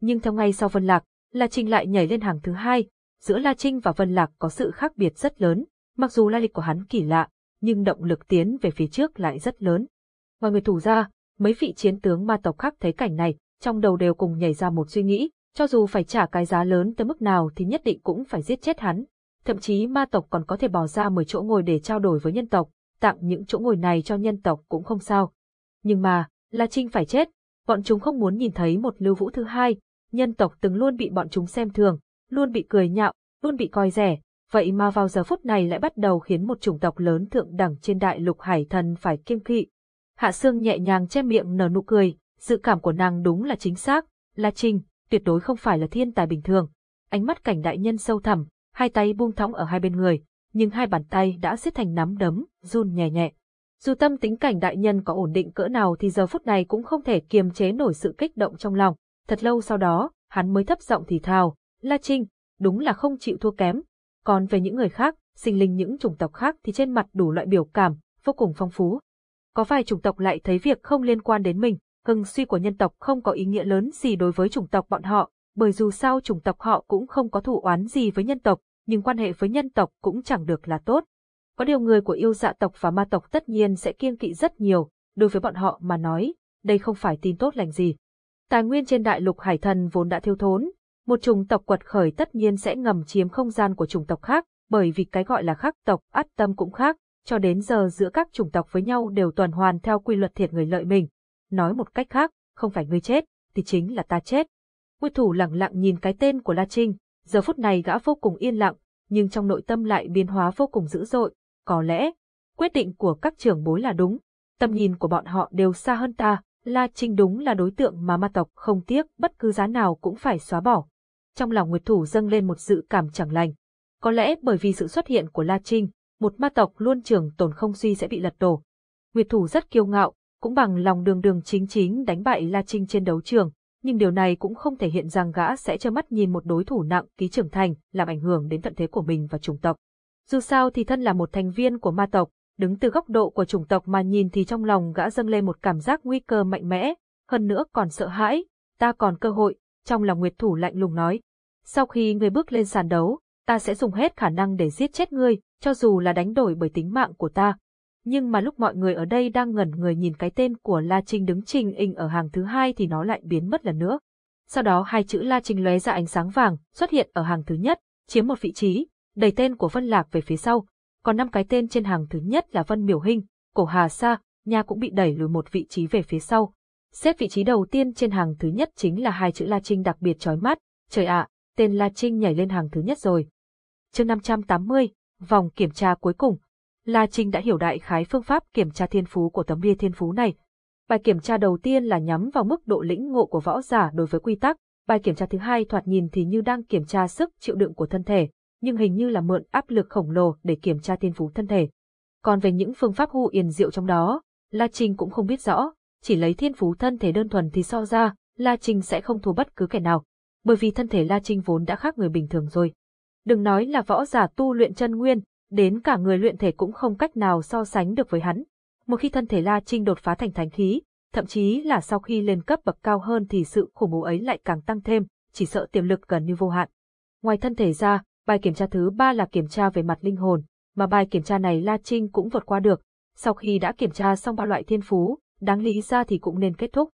Nhưng theo ngay sau Vân Lạc, La Trinh lại nhảy lên hàng thứ hai, giữa La Trinh và Vân Lạc có sự khác biệt rất lớn, mặc dù lai lịch của hắn kỳ lạ, nhưng động lực tiến về phía trước lại rất lớn. Ngoài người thủ ra, mấy vị chiến tướng ma tộc khác thấy cảnh này, trong đầu đều cùng nhảy ra một suy nghĩ, cho dù phải trả cái giá lớn tới mức nào thì nhất định cũng phải giết chết hắn. Thậm chí ma tộc còn có thể bỏ ra 10 chỗ ngồi để trao đổi với nhân tộc, tặng những chỗ ngồi này cho nhân tộc cũng không sao. Nhưng mà, La Trinh phải chết, bọn chúng không muốn nhìn thấy một lưu vũ thứ hai, nhân tộc từng luôn bị bọn chúng xem thường, luôn bị cười nhạo, luôn bị coi rẻ, vậy mà vào giờ phút này lại bắt đầu khiến một chủng tộc lớn thượng đẳng trên đại lục hải thần phải kiêng kỵ. Hạ Sương nhẹ nhàng che miệng nở nụ cười, dự cảm của nàng đúng là chính xác, La Trinh, tuyệt đối không phải là thiên tài bình thường. Ánh mắt cảnh đại nhân sâu thẳm, hai tay buông thõng ở hai bên người, nhưng hai bàn tay đã siết thành nắm đấm, run nhẹ nhẹ. Dù tâm tính cảnh đại nhân có ổn định cỡ nào thì giờ phút này cũng không thể kiềm chế nổi sự kích động trong lòng. Thật lâu sau đó, hắn mới thấp giọng thì thào, La Trinh, đúng là không chịu thua kém. Còn về những người khác, sinh linh những chủng tộc khác thì trên mặt đủ loại biểu cảm, vô cùng phong phú. Có vài chủng tộc lại thấy việc không liên quan đến mình, hưng suy của nhân tộc không có ý nghĩa lớn gì đối với chủng tộc bọn họ, bởi dù sao chủng tộc họ cũng không có thủ oán gì với nhân tộc, nhưng quan hệ với nhân tộc cũng chẳng được là tốt. Có điều người của yêu dạ tộc và ma tộc tất nhiên sẽ kiêng kỵ rất nhiều, đối với bọn họ mà nói, đây không phải tin tốt lành gì. Tài nguyên trên đại lục hải thần vốn đã thiếu thốn, một chủng tộc quật khởi tất nhiên sẽ ngầm chiếm không gian của chủng tộc khác, bởi vì cái gọi là khác tộc, át tâm cũng khác, cho đến giờ giữa các chủng tộc với nhau đều tuần hoàn theo quy luật thiệt người lợi mình. Nói một cách khác, không phải ngươi chết, thì chính là ta chết. Nguyên thủ lặng lặng nhìn cái tên của La Trinh, giờ phút này gã vô cùng yên lặng, nhưng trong nội tâm lại biến hóa vô cùng dữ dội. Có lẽ, quyết định của các trưởng bối là đúng, tầm nhìn của bọn họ đều xa hơn ta, La Trinh đúng là đối tượng mà ma tộc không tiếc bất cứ giá nào cũng phải xóa bỏ. Trong lòng Nguyệt Thủ dâng lên một dự cảm chẳng lành. Có lẽ bởi vì sự xuất hiện của La Trinh, một ma tộc luôn trường tồn không suy sẽ bị lật đổ. Nguyệt Thủ rất kiêu ngạo, cũng bằng lòng đường đường chính chính đánh bại La Trinh trên đấu trường, nhưng điều này cũng không thể hiện rằng gã sẽ cho mắt nhìn một đối thủ nặng ký trưởng thành, làm ảnh hưởng đến tận thế của mình và chủng tộc. Dù sao thì thân là một thành viên của ma tộc, đứng từ góc độ của chủng tộc mà nhìn thì trong lòng gã dâng lên một cảm giác nguy cơ mạnh mẽ, hơn nữa còn sợ hãi, ta còn cơ hội, trong lòng Nguyệt Thủ lạnh lùng nói. Sau khi ngươi bước lên sàn đấu, ta sẽ dùng hết khả năng để giết chết ngươi, cho dù là đánh đổi bởi tính mạng của ta, nhưng mà lúc mọi người ở đây đang ngẩn người nhìn cái tên của La Trinh đứng trình hình ở hàng thứ hai thì nó lại biến mất lần nữa. Sau đó hai chữ La Trinh lóe ra ánh sáng vàng, xuất hiện ở hàng thứ nhất, chiếm một vị trí, đẩy tên của Vân Lạc về phía sau. Còn năm cái tên trên hàng thứ nhất là Vân Miểu Hinh, Cổ Hà Sa, Nha cũng bị đẩy lùi một vị trí về phía sau. Xếp vị trí đầu tiên trên hàng thứ nhất chính là hai chữ La Trinh đặc biệt chói mắt. Trời ạ, tên La Trinh nhảy lên hàng thứ nhất rồi. Chương 580, vòng kiểm tra cuối cùng. La Trinh đã hiểu đại khái phương pháp kiểm tra thiên phú của tấm bia thiên phú này. Bài kiểm tra đầu tiên là nhắm vào mức độ lĩnh ngộ của võ giả đối với quy tắc, bài kiểm tra thứ hai thoạt nhìn thì như đang kiểm tra sức chịu đựng của thân thể, nhưng hình như là mượn áp lực khổng lồ để kiểm tra thiên phú thân thể. Còn về những phương pháp hù yên diệu trong đó, La Trinh cũng không biết rõ, chỉ lấy thiên phú thân thể đơn thuần thì so ra, La Trinh sẽ không thua bất cứ kẻ nào, bởi vì thân thể La Trinh vốn đã khác người bình thường rồi. Đừng nói là võ giả tu luyện chân nguyên, đến cả người luyện thể cũng không cách nào so sánh được với hắn. Một khi thân thể La Trinh đột phá thành thánh khí, thậm chí là sau khi lên cấp bậc cao hơn thì sự khủng bố ấy lại càng tăng thêm, chỉ sợ tiềm lực gần như vô hạn. Ngoài thân thể ra, bài kiểm tra thứ ba là kiểm tra về mặt linh hồn, mà bài kiểm tra này La Trinh cũng vượt qua được. Sau khi đã kiểm tra xong ba loại thiên phú, đáng lý ra thì cũng nên kết thúc.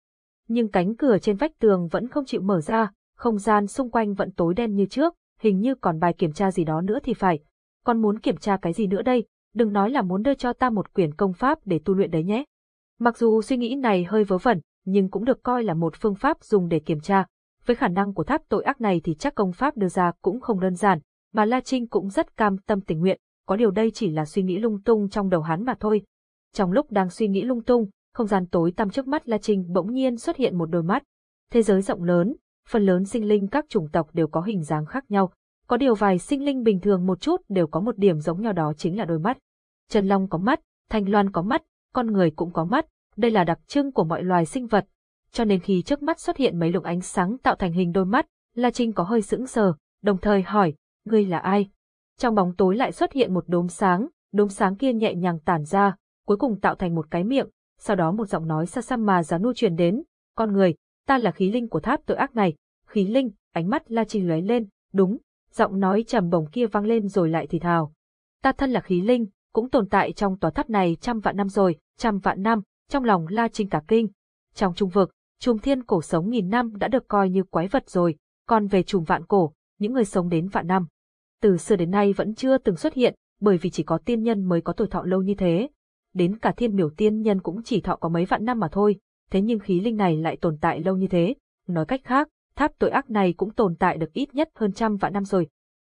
Nhưng cánh cửa trên vách tường vẫn không chịu mở ra, không gian xung quanh vẫn tối đen như trước, hình như còn bài kiểm tra gì đó nữa thì phải. Còn muốn kiểm tra cái gì nữa đây, đừng nói là muốn đưa cho ta một quyển công pháp để tu luyện đấy nhé. Mặc dù suy nghĩ này hơi vớ vẩn, nhưng cũng được coi là một phương pháp dùng để kiểm tra. Với khả năng của tháp tội ác này thì chắc công pháp đưa ra cũng không đơn giản, mà La Trinh cũng rất cam tâm tình nguyện, có điều đây chỉ là suy nghĩ lung tung trong đầu hắn mà thôi. Trong lúc đang suy nghĩ lung tung, không gian tối tăm trước mắt La Trinh bỗng nhiên xuất hiện một đôi mắt. Thế giới rộng lớn, phần lớn sinh linh các chủng tộc đều có hình dáng khác nhau, có điều vài sinh linh bình thường một chút đều có một điểm giống nhau đó chính là đôi mắt. Trần Long có mắt, Thanh Loan có mắt, con người cũng có mắt, đây là đặc trưng của mọi loài sinh vật. Cho nên khi trước mắt xuất hiện mấy luồng ánh sáng tạo thành hình đôi mắt, La Trinh có hơi sững sờ, đồng thời hỏi, ngươi là ai? Trong bóng tối lại xuất hiện một đốm sáng, đốm sáng kia nhẹ nhàng tản ra, cuối cùng tạo thành một cái miệng, sau đó một giọng nói xa xăm mà giá nu truyền đến, con người, ta là khí linh của tháp tội ác này, khí linh, ánh mắt La Trinh lóe lên, đúng, giọng nói trầm bổng kia vang lên rồi lại thì thào. Ta thân là khí linh, cũng tồn tại trong tòa tháp này trăm vạn năm rồi, trăm vạn năm, trong lòng La Trinh cả kinh. Trong trung vực, trùm thiên cổ sống nghìn năm đã được coi như quái vật rồi, còn về trùm vạn cổ, những người sống đến vạn năm. Từ xưa đến nay vẫn chưa từng xuất hiện, bởi vì chỉ có tiên nhân mới có tuổi thọ lâu như thế. Đến cả thiên miểu tiên nhân cũng chỉ thọ có mấy vạn năm mà thôi, thế nhưng khí linh này lại tồn tại lâu như thế. Nói cách khác, tháp tội ác này cũng tồn tại được ít nhất hơn trăm vạn năm rồi.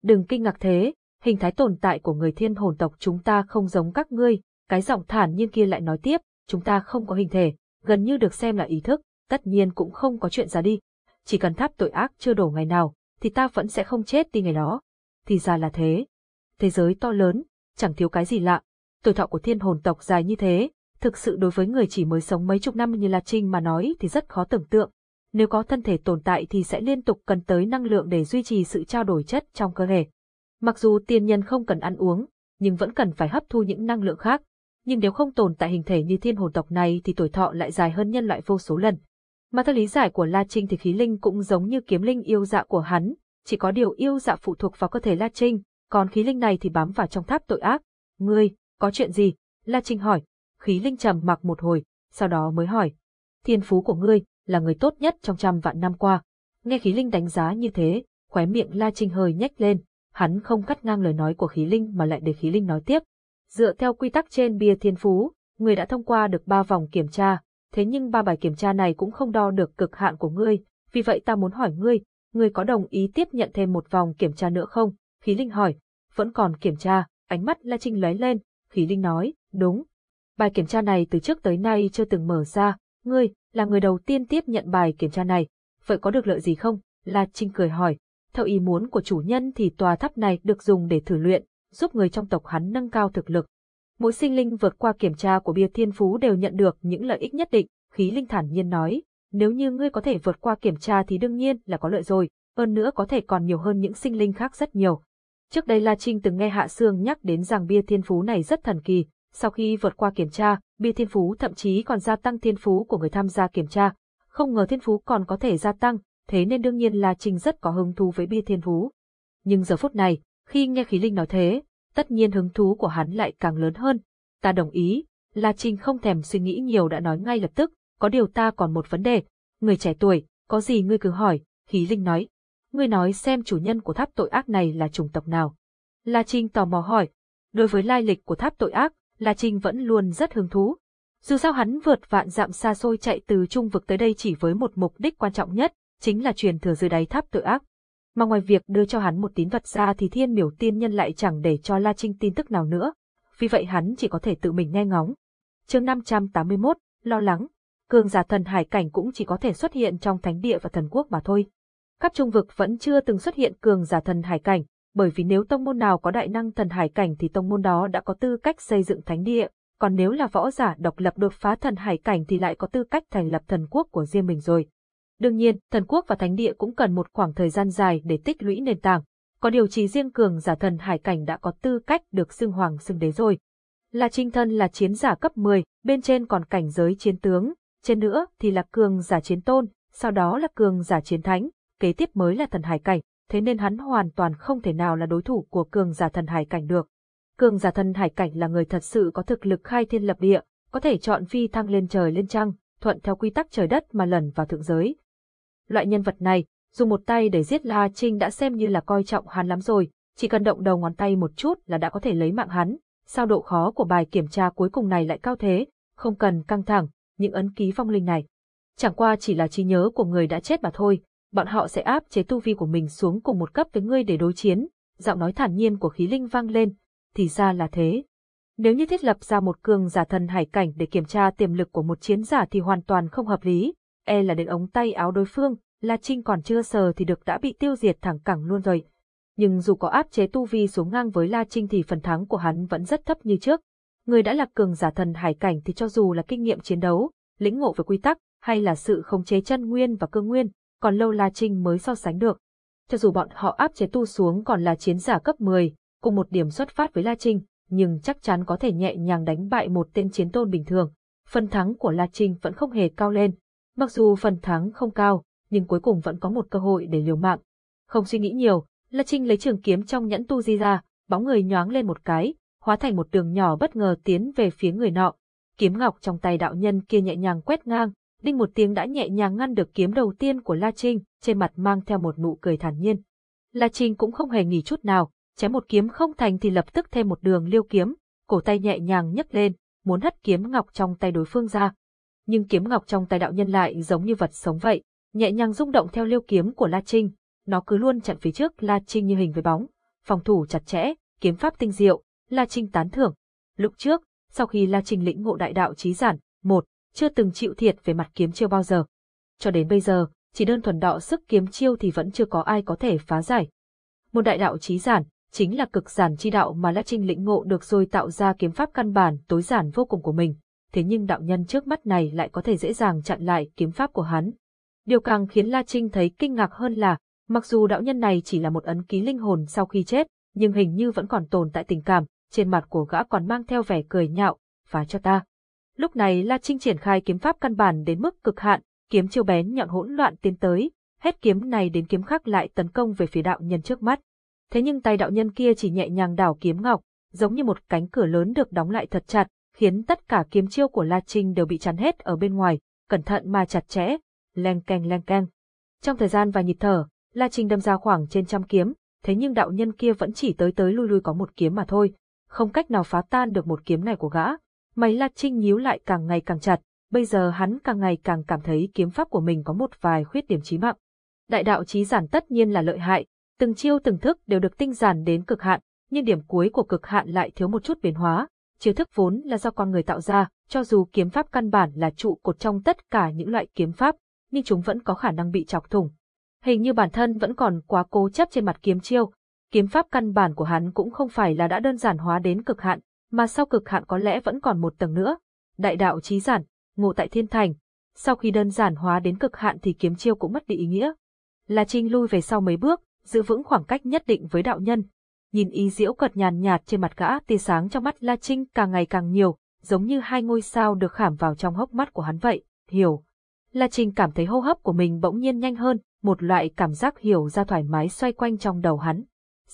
Đừng kinh ngạc thế, hình thái tồn tại của người thiên hồn tộc chúng ta không giống các ngươi, cái giọng thản nhiên kia lại nói tiếp, chúng ta không có hình thể, gần như được xem là ý thức, tất nhiên cũng không có chuyện ra đi. Chỉ cần tháp tội ác chưa đổ ngày nào, thì ta vẫn sẽ không chết đi ngày đó. Thì ra là thế. Thế giới to lớn, chẳng thiếu cái gì lạ. Tuổi thọ của thiên hồn tộc dài như thế, thực sự đối với người chỉ mới sống mấy chục năm như La Trinh mà nói thì rất khó tưởng tượng. Nếu có thân thể tồn tại thì sẽ liên tục cần tới năng lượng để duy trì sự trao đổi chất trong cơ thể. Mặc dù tiên nhân không cần ăn uống, nhưng vẫn cần phải hấp thu những năng lượng khác. Nhưng nếu không tồn tại hình thể như thiên hồn tộc này thì tuổi thọ lại dài hơn nhân loại vô số lần. Mà theo lý giải của La Trinh thì khí linh cũng giống như kiếm linh yêu dạ của hắn, chỉ có điều yêu dạ phụ thuộc vào cơ thể La Trinh, còn khí linh này thì bám vào trong tháp tội ác. Ngươi, có chuyện gì? La Trinh hỏi. Khí linh trầm mặc một hồi, sau đó mới hỏi. Thiên phú của ngươi, là người tốt nhất trong trăm vạn năm qua. Nghe khí linh đánh giá như thế, khóe miệng La Trinh hơi nhếch lên, hắn không cắt ngang lời nói của khí linh mà lại để khí linh nói tiếp. Dựa theo quy tắc trên bia thiên phú, người đã thông qua được ba vòng kiểm tra, thế nhưng ba bài kiểm tra này cũng không đo được cực hạn của ngươi, vì vậy ta muốn hỏi ngươi, ngươi có đồng ý tiếp nhận thêm một vòng kiểm tra nữa không? Khí linh hỏi, vẫn còn kiểm tra, ánh mắt La Trinh lóe lên, khí linh nói, đúng. Bài kiểm tra này từ trước tới nay chưa từng mở ra, ngươi, là người đầu tiên tiếp nhận bài kiểm tra này, vậy có được lợi gì không? La Trinh cười hỏi, theo ý muốn của chủ nhân thì tòa tháp này được dùng để thử luyện, giúp người trong tộc hắn nâng cao thực lực. Mỗi sinh linh vượt qua kiểm tra của bia thiên phú đều nhận được những lợi ích nhất định, khí linh thản nhiên nói, nếu như ngươi có thể vượt qua kiểm tra thì đương nhiên là có lợi rồi, hơn nữa có thể còn nhiều hơn những sinh linh khác rất nhiều. Trước đây La Trinh từng nghe Hạ Sương nhắc đến rằng bia thiên phú này rất thần kỳ, sau khi vượt qua kiểm tra, bia thiên phú thậm chí còn gia tăng thiên phú của người tham gia kiểm tra. Không ngờ thiên phú còn có thể gia tăng, thế nên đương nhiên là trình rất có hứng thú với bia thiên phú. Nhưng giờ phút này, khi nghe khí linh nói thế, tất nhiên hứng thú của hắn lại càng lớn hơn. Ta đồng ý, La Trinh không thèm suy nghĩ nhiều đã nói ngay lập tức, có điều ta còn một vấn đề. Người trẻ tuổi, có gì ngươi cứ hỏi, Khí Linh nói. Ngươi nói xem chủ nhân của tháp tội ác này là chủng tộc nào. La Trinh tò mò hỏi. Đối với lai lịch của tháp tội ác, La Trinh vẫn luôn rất hứng thú. Dù sao hắn vượt vạn dặm xa xôi chạy từ trung vực tới đây chỉ với một mục đích quan trọng nhất, chính là truyền thừa dưới đáy tháp tội ác. Mà ngoài việc đưa cho hắn một tín vật ra thì thiên miểu tiên nhân lại chẳng để cho La Trinh tin tức nào nữa. Vì vậy hắn chỉ có thể tự mình nghe ngóng. chương 581, lo lắng. Cường giả thần hải cảnh cũng chỉ có thể xuất hiện trong thánh địa và thần quốc mà thôi. Các trung vực vẫn chưa từng xuất hiện cường giả thần hải cảnh, bởi vì nếu tông môn nào có đại năng thần hải cảnh thì tông môn đó đã có tư cách xây dựng thánh địa, còn nếu là võ giả độc lập đột phá thần hải cảnh thì lại có tư cách thành lập thần quốc của riêng mình rồi. Đương nhiên, thần quốc và thánh địa cũng cần một khoảng thời gian dài để tích lũy nền tảng. Có điều chỉ riêng cường giả thần hải cảnh đã có tư cách được xưng hoàng xưng đế rồi. Là trinh thân là chiến giả cấp 10, bên trên còn cảnh giới chiến tướng, trên nữa thì là cường giả chiến tôn, sau đó là cường giả chiến thánh, kế tiếp mới là thần hải cảnh, thế nên hắn hoàn toàn không thể nào là đối thủ của cường giả thần hải cảnh được. Cường giả thần hải cảnh là người thật sự có thực lực khai thiên lập địa, có thể chọn phi thăng lên trời lên trăng, thuận theo quy tắc trời đất mà lần vào thượng giới. Loại nhân vật này, dùng một tay để giết La Trinh đã xem như là coi trọng hắn lắm rồi, chỉ cần động đầu ngón tay một chút là đã có thể lấy mạng hắn. Sao độ khó của bài kiểm tra cuối cùng này lại cao thế, không cần căng thẳng, những ấn ký phong linh này. Chẳng qua chỉ là trí nhớ của người đã chết mà thôi, bọn họ sẽ áp chế tu vi của mình xuống cùng một cấp với ngươi để đối chiến. Giọng nói thản nhiên của khí linh vang lên, thì ra là thế. Nếu như thiết lập ra một cường giả thần hải cảnh để kiểm tra tiềm lực của một chiến giả thì hoàn toàn không hợp lý, e là đến ống tay áo đối phương, La Trinh còn chưa sờ thì được đã bị tiêu diệt thẳng cẳng luôn rồi. Nhưng dù có áp chế tu vi xuống ngang với La Trinh thì phần thắng của hắn vẫn rất thấp như trước. Người đã là cường giả thần hải cảnh thì cho dù là kinh nghiệm chiến đấu, lĩnh ngộ về quy tắc, hay là sự khống chế chân nguyên và cơ nguyên, còn lâu La Trinh mới so sánh được. Cho dù bọn họ áp chế tu xuống còn là chiến giả cấp 10, cùng một điểm xuất phát với La Trinh, nhưng chắc chắn có thể nhẹ nhàng đánh bại một tên chiến tôn bình thường. Phần thắng của La Trinh vẫn không hề cao lên. Mặc dù phần thắng không cao, nhưng cuối cùng vẫn có một cơ hội để liều mạng. Không suy nghĩ nhiều, La Trinh lấy trường kiếm trong nhẫn tu di ra, bóng người nhoáng lên một cái, hóa thành một đường nhỏ bất ngờ tiến về phía người nọ. Kiếm ngọc trong tay đạo nhân kia nhẹ nhàng quét ngang, đinh một tiếng đã nhẹ nhàng ngăn được kiếm đầu tiên của La Trinh, trên mặt mang theo một nụ cười thản nhiên. La Trinh cũng không hề nghỉ chút nào, chém một kiếm không thành thì lập tức thêm một đường liêu kiếm, cổ tay nhẹ nhàng nhấc lên, muốn hất kiếm ngọc trong tay đối phương ra. Nhưng kiếm ngọc trong tay đạo nhân lại giống như vật sống vậy, nhẹ nhàng rung động theo liêu kiếm của La Trinh, nó cứ luôn chặn phía trước La Trinh như hình với bóng, phòng thủ chặt chẽ, kiếm pháp tinh diệu, La Trinh tán thưởng. Lúc trước, sau khi La Trinh lĩnh ngộ đại đạo trí giản, một, chưa từng chịu thiệt về mặt kiếm chiêu bao giờ. Cho đến bây giờ, chỉ đơn thuần đọ sức kiếm chiêu thì vẫn chưa có ai có thể phá giải. Một đại đạo trí giản, chính là cực giản chi đạo mà La Trinh lĩnh ngộ được rồi tạo ra kiếm pháp căn bản tối giản vô cùng của mình. Thế nhưng đạo nhân trước mắt này lại có thể dễ dàng chặn lại kiếm pháp của hắn. Điều càng khiến La Trinh thấy kinh ngạc hơn là, mặc dù đạo nhân này chỉ là một ấn ký linh hồn sau khi chết, nhưng hình như vẫn còn tồn tại tình cảm, trên mặt của gã còn mang theo vẻ cười nhạo, phá cho ta. Lúc này La Trinh triển khai kiếm pháp căn bản đến mức cực hạn, kiếm chiêu bén nhọn hỗn loạn tiến tới, hết kiếm này đến kiếm khác lại tấn công về phía đạo nhân trước mắt. Thế nhưng tay đạo nhân kia chỉ nhẹ nhàng đảo kiếm ngọc, giống như một cánh cửa lớn được đóng lại thật chặt, khiến tất cả kiếm chiêu của La Trinh đều bị chắn hết ở bên ngoài, cẩn thận mà chặt chẽ, leng keng leng keng. Trong thời gian vài nhịp thở, La Trinh đâm ra khoảng trên trăm kiếm, thế nhưng đạo nhân kia vẫn chỉ tới tới lui lui có một kiếm mà thôi, không cách nào phá tan được một kiếm này của gã. Mày La Trinh nhíu lại càng ngày càng chặt, bây giờ hắn càng ngày càng cảm thấy kiếm pháp của mình có một vài khuyết điểm chí mạng. Đại đạo chí giản tất nhiên là lợi hại, từng chiêu từng thức đều được tinh giản đến cực hạn, nhưng điểm cuối của cực hạn lại thiếu một chút biến hóa. Chiêu thức vốn là do con người tạo ra, cho dù kiếm pháp căn bản là trụ cột trong tất cả những loại kiếm pháp, nhưng chúng vẫn có khả năng bị chọc thủng. Hình như bản thân vẫn còn quá cố chấp trên mặt kiếm chiêu, kiếm pháp căn bản của hắn cũng không phải là đã đơn giản hóa đến cực hạn, mà sau cực hạn có lẽ vẫn còn một tầng nữa. Đại đạo trí giản, ngộ tại thiên thành, sau khi đơn giản hóa đến cực hạn thì kiếm chiêu cũng mất đi ý nghĩa. La Trinh lui về sau mấy bước, giữ vững khoảng cách nhất định với đạo nhân. Nhìn ý diễu cợt nhàn nhạt trên mặt gã, tia sáng trong mắt La Trinh càng ngày càng nhiều, giống như hai ngôi sao được khảm vào trong hốc mắt của hắn vậy, hiểu. La Trinh cảm thấy hô hấp của mình bỗng nhiên nhanh hơn, một loại cảm giác hiểu ra thoải mái xoay quanh trong đầu hắn.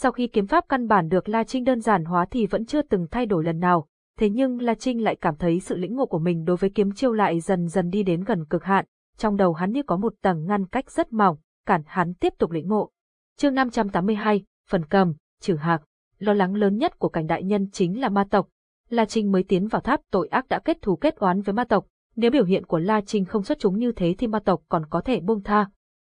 Sau khi kiếm pháp căn bản được La Trinh đơn giản hóa thì vẫn chưa từng thay đổi lần nào, thế nhưng La Trinh lại cảm thấy sự lĩnh ngộ của mình đối với kiếm chiêu lại dần dần đi đến gần cực hạn, trong đầu hắn như có một tầng ngăn cách rất mỏng, cản hắn tiếp tục lĩnh ngộ. Chương 582, phần cầm, trừ hạc. Lo lắng lớn nhất của cảnh đại nhân chính là ma tộc. La Trinh mới tiến vào tháp tội ác đã kết thù kết oán với ma tộc, nếu biểu hiện của La Trinh không xuất chúng như thế thì ma tộc còn có thể buông tha.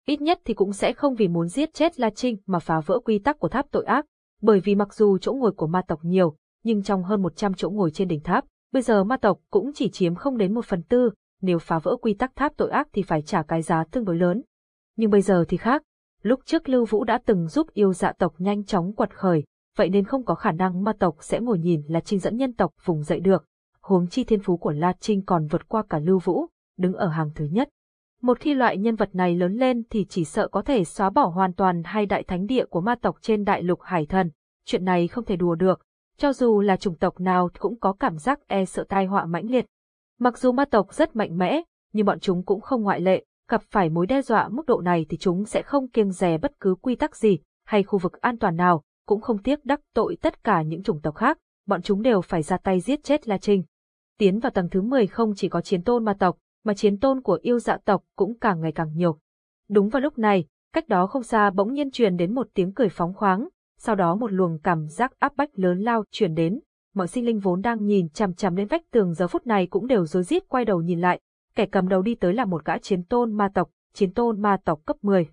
Ít nhất thì cũng sẽ không vì muốn giết chết La Trinh mà phá vỡ quy tắc của tháp tội ác, bởi vì mặc dù chỗ ngồi của ma tộc nhiều, nhưng trong hơn 100 chỗ ngồi trên đỉnh tháp, bây giờ ma tộc cũng chỉ chiếm không đến một phần tư, nếu phá vỡ quy tắc tháp tội ác thì phải trả cái giá tương đối lớn. Nhưng bây giờ thì khác, lúc trước Lưu Vũ đã từng giúp yêu dạ tộc nhanh chóng quật khởi, vậy nên không có khả năng ma tộc sẽ ngồi nhìn La Trinh dẫn nhân tộc vùng dậy được. Huống chi thiên phú của La Trinh còn vượt qua cả Lưu Vũ, đứng ở hàng thứ nhất. Một khi loại nhân vật này lớn lên thì chỉ sợ có thể xóa bỏ hoàn toàn hai đại thánh địa của ma tộc trên đại lục hải thần. Chuyện này không thể đùa được, cho dù là chủng tộc nào cũng có cảm giác e sợ tai họa mãnh liệt. Mặc dù ma tộc rất mạnh mẽ, nhưng bọn chúng cũng không ngoại lệ, gặp phải mối đe dọa mức độ này thì chúng sẽ không kiêng dè bất cứ quy tắc gì, hay khu vực an toàn nào, cũng không tiếc đắc tội tất cả những chủng tộc khác, bọn chúng đều phải ra tay giết chết La Trinh. Tiến vào tầng thứ 10 không chỉ có chiến tôn ma tộc, mà chiến tôn của yêu dạ tộc cũng càng ngày càng nhiều. Đúng vào lúc này, cách đó không xa bỗng nhiên truyền đến một tiếng cười phóng khoáng, sau đó một luồng cảm giác áp bách lớn lao truyền đến. Mọi sinh linh vốn đang nhìn chằm chằm lên vách tường giờ phút này cũng đều rối rít quay đầu nhìn lại, kẻ cầm đầu đi tới là một gã chiến tôn ma tộc, chiến tôn ma tộc cấp 10.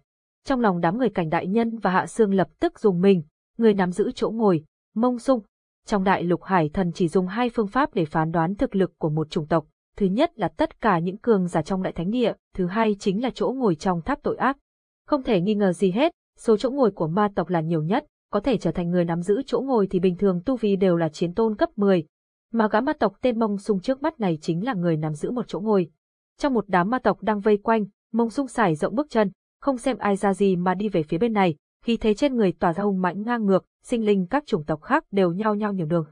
Trong lòng đám người cảnh đại nhân và hạ xương lập tức dùng mình, người nắm giữ chỗ ngồi, mông sung. Trong đại lục hải thần chỉ dùng hai phương pháp để phán đoán thực lực của một chủng tộc, thứ nhất là tất cả những cường giả trong đại thánh địa, thứ hai chính là chỗ ngồi trong tháp tội ác. Không thể nghi ngờ gì hết, số chỗ ngồi của ma tộc là nhiều nhất, có thể trở thành người nắm giữ chỗ ngồi thì bình thường tu vi đều là chiến tôn cấp 10. Mà gã ma tộc tên Mông Sung trước mắt này chính là người nắm giữ một chỗ ngồi. Trong một đám ma tộc đang vây quanh, Mông Sung xải rộng bước chân, không xem ai ra gì mà đi về phía bên này, khi thấy trên người tỏa ra hung mãnh ngang ngược, sinh linh các chủng tộc khác đều nhao nhao nhường đường.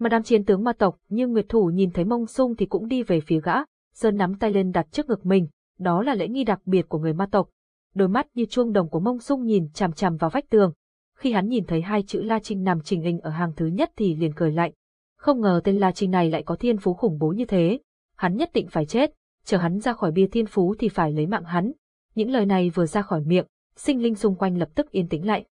Mà đám chiến tướng ma tộc như Nguyệt Thủ nhìn thấy Mông Sung thì cũng đi về phía gã, sơn nắm tay lên đặt trước ngực mình, đó là lễ nghi đặc biệt của người ma tộc. Đôi mắt như chuông đồng của Mông Sung nhìn chằm chằm vào vách tường, khi hắn nhìn thấy hai chữ La Trinh nằm trình hình ở hàng thứ nhất thì liền cười lạnh. Không ngờ tên La Trinh này lại có thiên phú khủng bố như thế. Hắn nhất định phải chết, chờ hắn ra khỏi bia thiên phú thì phải lấy mạng hắn. Những lời này vừa ra khỏi miệng, sinh linh xung quanh lập tức yên tĩnh lại.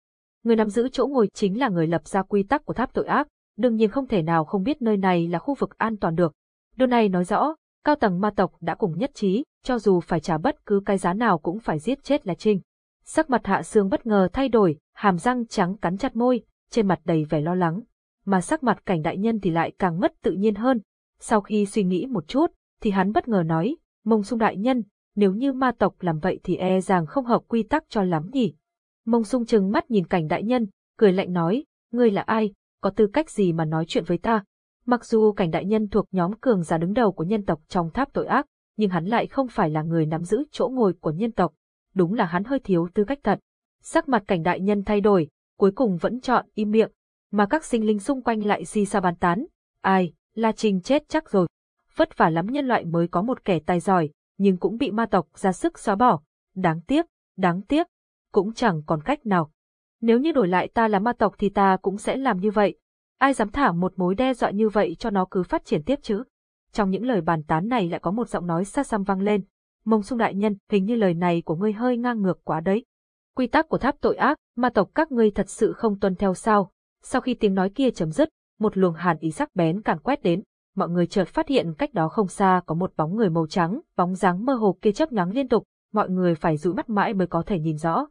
Người nắm giữ chỗ ngồi chính là người lập ra quy tắc của tháp tội ác, đương nhiên không thể nào không biết nơi này là khu vực an toàn được. Điều này nói rõ, cao tầng ma tộc đã cùng nhất trí, cho dù phải trả bất cứ cái giá nào cũng phải giết chết là Trinh. Sắc mặt hạ sương bất ngờ thay đổi, hàm răng trắng cắn chặt môi, trên mặt đầy vẻ lo lắng. Mà sắc mặt cảnh đại nhân thì lại càng mất tự nhiên hơn. Sau khi suy nghĩ một chút, thì hắn bất ngờ nói, mông sung đại nhân, nếu như ma tộc làm vậy thì e rằng không hợp quy tắc cho lắm nhỉ. Mông sung chừng mắt nhìn cảnh đại nhân, cười lạnh nói, ngươi là ai, có tư cách gì mà nói chuyện với ta. Mặc dù cảnh đại nhân thuộc nhóm cường giả đứng đầu của nhân tộc trong tháp tội ác, nhưng hắn lại không phải là người nắm giữ chỗ ngồi của nhân tộc. Đúng là hắn hơi thiếu tư cách thật. Sắc mặt cảnh đại nhân thay đổi, cuối cùng vẫn chọn im miệng, mà các sinh linh xung quanh lại di xa bàn tán. Ai, La Trinh chết chắc rồi. Vất vả lắm nhân loại mới có một kẻ tài giỏi, nhưng cũng bị ma tộc ra sức xóa bỏ. Đáng tiếc, đáng tiếc, cũng chẳng còn cách nào. Nếu như đổi lại ta là ma tộc thì ta cũng sẽ làm như vậy. Ai dám thả một mối đe dọa như vậy cho nó cứ phát triển tiếp chứ? Trong những lời bàn tán này lại có một giọng nói xa xăm vang lên. Mông sung đại nhân, hình như lời này của ngươi hơi ngang ngược quá đấy. Quy tắc của tháp tội ác, ma tộc các ngươi thật sự không tuân theo sao? Sau khi tiếng nói kia chấm dứt, một luồng hàn ý sắc bén càn quét đến, mọi người chợt phát hiện cách đó không xa có một bóng người màu trắng, bóng dáng mơ hồ kia chớp nhoáng liên tục, mọi người phải dụi mắt mãi mới có thể nhìn rõ.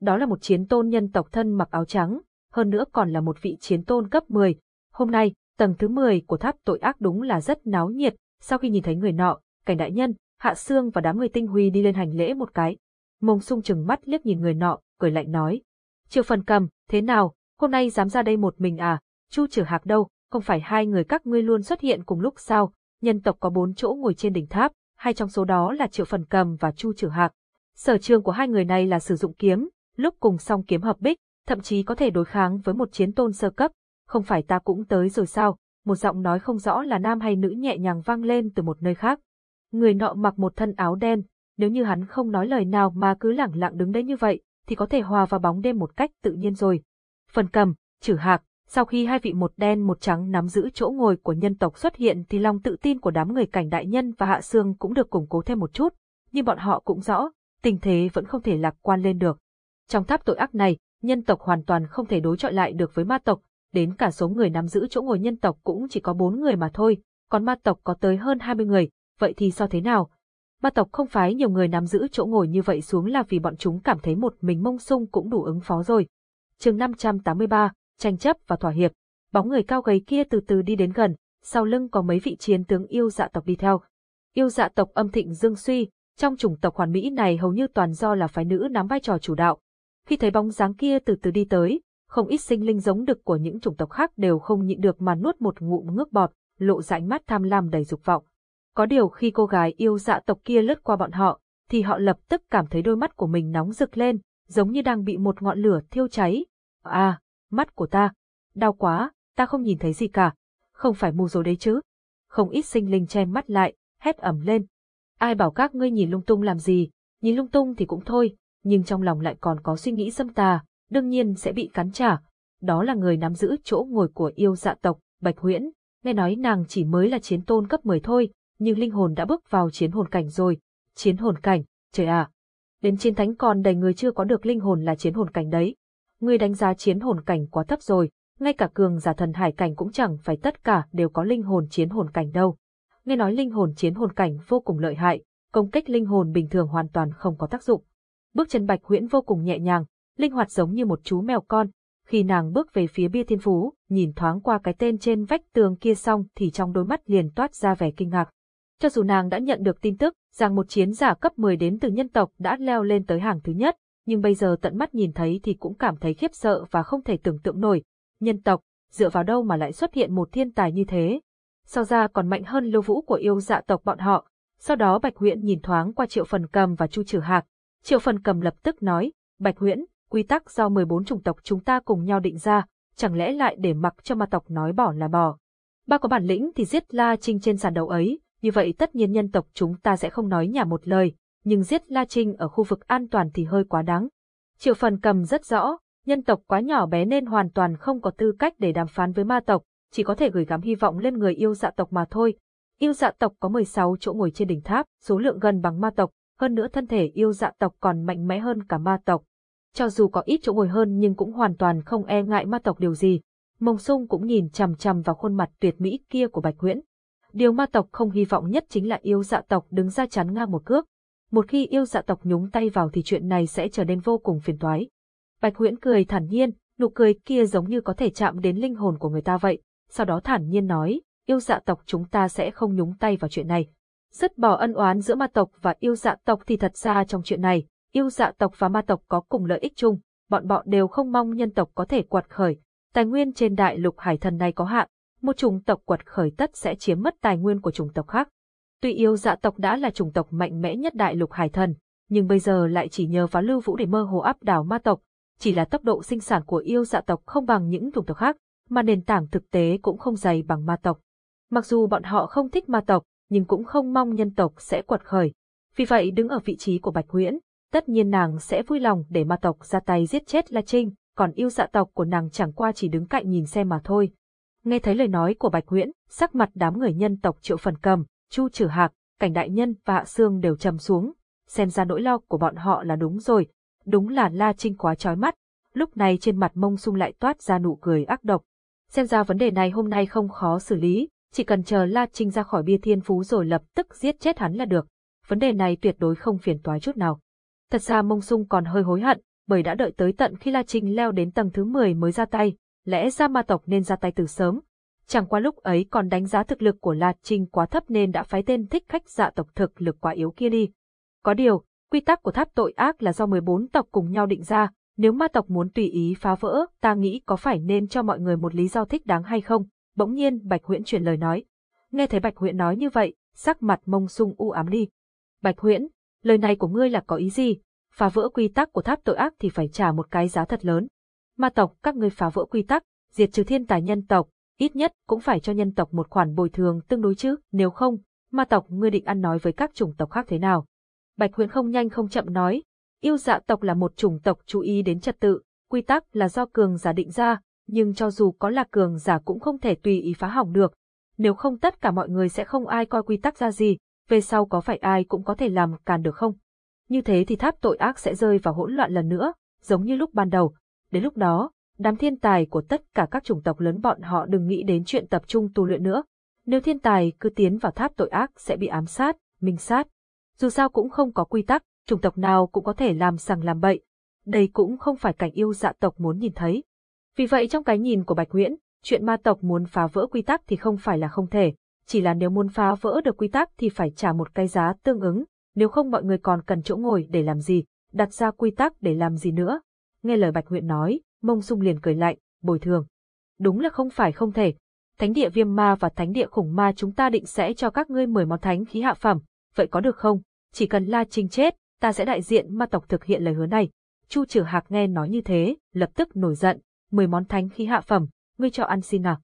Đó là một chiến tôn nhân tộc thân mặc áo trắng, hơn nữa còn là một vị chiến tôn cấp 10. Hôm nay, tầng thứ 10 của tháp tội ác đúng là rất náo nhiệt, sau khi nhìn thấy người nọ, cảnh đại nhân, hạ xương và đám người tinh huy đi lên hành lễ một cái. Mông sung chừng mắt liếc nhìn người nọ, cười lạnh nói. Triệu phần cầm, thế nào, hôm nay dám ra đây một mình à, chu trừ hạc đâu, không phải hai người các ngươi luôn xuất hiện cùng lúc sao, nhân tộc có bốn chỗ ngồi trên đỉnh tháp, hai trong số đó là triệu phần cầm và chu trừ hạc. Sở trường của hai người này là sử dụng kiếm, lúc cùng song kiếm hợp bích, thậm chí có thể đối kháng với một chiến tôn sơ cấp, không phải ta cũng tới rồi sao, một giọng nói không rõ là nam hay nữ nhẹ nhàng vang lên từ một nơi khác. Người nọ mặc một thân áo đen, nếu như hắn không nói lời nào mà cứ lẳng lặng đứng đấy như vậy, thì có thể hòa vào bóng đêm một cách tự nhiên rồi. Phần cầm, trừ hạc, Sau khi hai vị một đen một trắng nắm giữ chỗ ngồi của nhân tộc xuất hiện thì lòng tự tin của đám người cảnh đại nhân và hạ xương cũng được củng cố thêm một chút, nhưng bọn họ cũng rõ, tình thế vẫn không thể lạc quan lên được. Trong tháp tội ác này, nhân tộc hoàn toàn không thể đối chọi lại được với ma tộc, đến cả số người nắm giữ chỗ ngồi nhân tộc cũng chỉ có bốn người mà thôi, còn ma tộc có tới hơn 20 người, vậy thì sao thế nào? Ma tộc không phái nhiều người nắm giữ chỗ ngồi như vậy xuống là vì bọn chúng cảm thấy một mình mông sung cũng đủ ứng phó rồi. chương 583, tranh chấp và thỏa hiệp, bóng người cao gầy kia từ từ đi đến gần, sau lưng có mấy vị chiến tướng yêu dạ tộc đi theo. Yêu dạ tộc âm thịnh dương suy, trong chủng tộc hoàn mỹ này hầu như toàn do là phái nữ nắm vai trò chủ đạo. Khi thấy bóng dáng kia từ từ đi tới, không ít sinh linh giống đực của những chủng tộc khác đều không nhịn được mà nuốt một ngụm ngước bọt, lộ rãnh mắt tham lam đầy dục vọng. Có điều khi cô gái yêu dạ tộc kia lướt qua bọn họ, thì họ lập tức cảm thấy đôi mắt của mình nóng rực lên, giống như đang bị một ngọn lửa thiêu cháy. À, mắt của ta, đau quá, ta không nhìn thấy gì cả, không phải mù rồi đấy chứ. Không ít sinh linh che mắt lại, hét ẩm lên. Ai bảo các ngươi nhìn lung tung làm gì, nhìn lung tung thì cũng thôi, nhưng trong lòng lại còn có suy nghĩ xâm tà, đương nhiên sẽ bị cắn trả. Đó là người nắm giữ chỗ ngồi của yêu dạ tộc, Bạch Huyễn, nghe nói nàng chỉ mới là chiến tôn cấp 10 thôi, nhưng linh hồn đã bước vào chiến hồn cảnh rồi. Chiến hồn cảnh, trời ạ! Đến chiến thánh còn đầy người chưa có được linh hồn là chiến hồn cảnh đấy. Người đánh giá chiến hồn cảnh quá thấp rồi, ngay cả cường giả thần hải cảnh cũng chẳng phải tất cả đều có linh hồn chiến hồn cảnh đâu. Nghe nói linh hồn chiến hồn cảnh vô cùng lợi hại, công kích linh hồn bình thường hoàn toàn không có tác dụng. Bước chân Bạch Huyễn vô cùng nhẹ nhàng, linh hoạt giống như một chú mèo con. Khi nàng bước về phía bia thiên phú, nhìn thoáng qua cái tên trên vách tường kia xong thì trong đôi mắt liền toát ra vẻ kinh ngạc. Cho dù nàng đã nhận được tin tức rằng một chiến giả cấp 10 đến từ nhân tộc đã leo lên tới hàng thứ nhất, nhưng bây giờ tận mắt nhìn thấy thì cũng cảm thấy khiếp sợ và không thể tưởng tượng nổi. Nhân tộc, dựa vào đâu mà lại xuất hiện một thiên tài như thế? Sau ra còn mạnh hơn lưu vũ của yêu dạ tộc bọn họ. Sau đó Bạch Huyễn nhìn thoáng qua Triệu Phần Cầm và Chu trừ Hạc. Triệu Phần Cầm lập tức nói, Bạch Huyễn, quy tắc do 14 chủng tộc chúng ta cùng nhau định ra, chẳng lẽ lại để mặc cho ma tộc nói bỏ là bỏ. Ba có bản lĩnh thì giết La Trinh trên sàn đấu ấy, như vậy tất nhiên nhân tộc chúng ta sẽ không nói nhà một lời, nhưng giết La Trinh ở khu vực an toàn thì hơi quá đáng. Triệu phần cầm rất rõ, nhân tộc quá nhỏ bé nên hoàn toàn không có tư cách để đàm phán với ma tộc, chỉ có thể gửi gắm hy vọng lên người yêu dạ tộc mà thôi. Yêu dạ tộc có 16 chỗ ngồi trên đỉnh tháp, số lượng gần bằng ma tộc, hơn nữa thân thể yêu dạ tộc còn mạnh mẽ hơn cả ma tộc. Cho dù có ít chỗ ngồi hơn nhưng cũng hoàn toàn không e ngại ma tộc điều gì. Mông sung cũng nhìn chằm chằm vào khuôn mặt tuyệt mỹ kia của Bạch Huyễn. Điều ma tộc không hy vọng nhất chính là yêu dạ tộc đứng ra chắn ngang một cước. Một khi yêu dạ tộc nhúng tay vào thì chuyện này sẽ trở nên vô cùng phiền toái. Bạch Huyễn cười thản nhiên, nụ cười kia giống như có thể chạm đến linh hồn của người ta vậy. Sau đó thản nhiên nói, yêu dạ tộc chúng ta sẽ không nhúng tay vào chuyện này. Dứt bỏ ân oán giữa ma tộc và yêu dạ tộc thì thật ra trong chuyện này, yêu dạ tộc và ma tộc có cùng lợi ích chung, bọn bọn đều không mong nhân tộc có thể quật khởi. Tài nguyên trên đại lục hải thần này có hạn, một chủng tộc quật khởi tất sẽ chiếm mất tài nguyên của chủng tộc khác. Tuy yêu dạ tộc đã là chủng tộc mạnh mẽ nhất đại lục hải thần, nhưng bây giờ lại chỉ nhờ phá lưu vũ để mơ hồ áp đảo ma tộc, chỉ là tốc độ sinh sản của yêu dạ tộc không bằng những chủng tộc khác, mà nền tảng thực tế cũng không dày bằng ma tộc. Mặc dù bọn họ không thích ma tộc, nhưng cũng không mong nhân tộc sẽ quật khởi. Vì vậy đứng ở vị trí của Bạch Huyễn, tất nhiên nàng sẽ vui lòng để ma tộc ra tay giết chết La Trinh, còn yêu dạ tộc của nàng chẳng qua chỉ đứng cạnh nhìn xem mà thôi. Nghe thấy lời nói của Bạch Huyễn, sắc mặt đám người nhân tộc Triệu Phần Cầm, Chu trừ Hạc, Cảnh Đại Nhân và Hạ xương đều trầm xuống, xem ra nỗi lo của bọn họ là đúng rồi, đúng là La Trinh quá chói mắt. Lúc này trên mặt mông sung lại toát ra nụ cười ác độc. Xem ra vấn đề này hôm nay không khó xử lý, chỉ cần chờ La Trinh ra khỏi bia thiên phú rồi lập tức giết chết hắn là được. Vấn đề này tuyệt đối không phiền toái chút nào. Thật ra mông sung còn hơi hối hận, bởi đã đợi tới tận khi La Trinh leo đến tầng thứ 10 mới ra tay, lẽ ra ma tộc nên ra tay từ sớm. Chẳng qua lúc ấy còn đánh giá thực lực của La Trinh quá thấp nên đã phái tên thích khách dạ tộc thực lực quá yếu kia đi. Có điều, quy tắc của tháp tội ác là do 14 tộc cùng nhau định ra, nếu ma tộc muốn tùy ý phá vỡ, ta nghĩ có phải nên cho mọi người một lý do thích đáng hay không? Bỗng nhiên Bạch Huyễn chuyển lời nói. Nghe thấy Bạch Huyễn nói như vậy, sắc mặt mông sung u ám đi. Bạch Huyễn, lời này của ngươi là có ý gì? Phá vỡ quy tắc của tháp tội ác thì phải trả một cái giá thật lớn. Ma tộc, các ngươi phá vỡ quy tắc, diệt trừ thiên tài nhân tộc, ít nhất cũng phải cho nhân tộc một khoản bồi thường tương đối chứ, nếu không, ma tộc ngươi định ăn nói với các chủng tộc khác thế nào? Bạch Huyễn không nhanh không chậm nói, yêu dạ tộc là một chủng tộc chú ý đến trật tự, quy tắc là do cường giả định ra, nhưng cho dù có là cường giả cũng không thể tùy ý phá hỏng được. Nếu không tất cả mọi người sẽ không ai coi quy tắc ra gì, về sau có phải ai cũng có thể làm càn được không? Như thế thì tháp tội ác sẽ rơi vào hỗn loạn lần nữa, giống như lúc ban đầu. Đến lúc đó, đám thiên tài của tất cả các chủng tộc lớn bọn họ đừng nghĩ đến chuyện tập trung tu luyện nữa. Nếu thiên tài cứ tiến vào tháp tội ác sẽ bị ám sát, minh sát. Dù sao cũng không có quy tắc, chủng tộc nào cũng có thể làm sằng làm bậy. Đây cũng không phải cảnh yêu dạ tộc muốn nhìn thấy. Vì vậy trong cái nhìn của Bạch Nguyễn, chuyện ma tộc muốn phá vỡ quy tắc thì không phải là không thể, chỉ là nếu muốn phá vỡ được quy tắc thì phải trả một cái giá tương ứng, nếu không mọi người còn cần chỗ ngồi để làm gì, đặt ra quy tắc để làm gì nữa. Nghe lời Bạch Nguyễn nói, mông sung liền cười lạnh, bồi thường. Đúng là không phải không thể. Thánh địa viêm ma và thánh địa khủng ma chúng ta định sẽ cho các ngươi mười món thánh khí hạ phẩm, vậy có được không? Chỉ cần La Trinh chết, ta sẽ đại diện ma tộc thực hiện lời hứa này. Chu Trử Hạc nghe nói như thế, lập tức nổi giận, mười món thánh khí hạ phẩm, ngươi cho ăn xin à.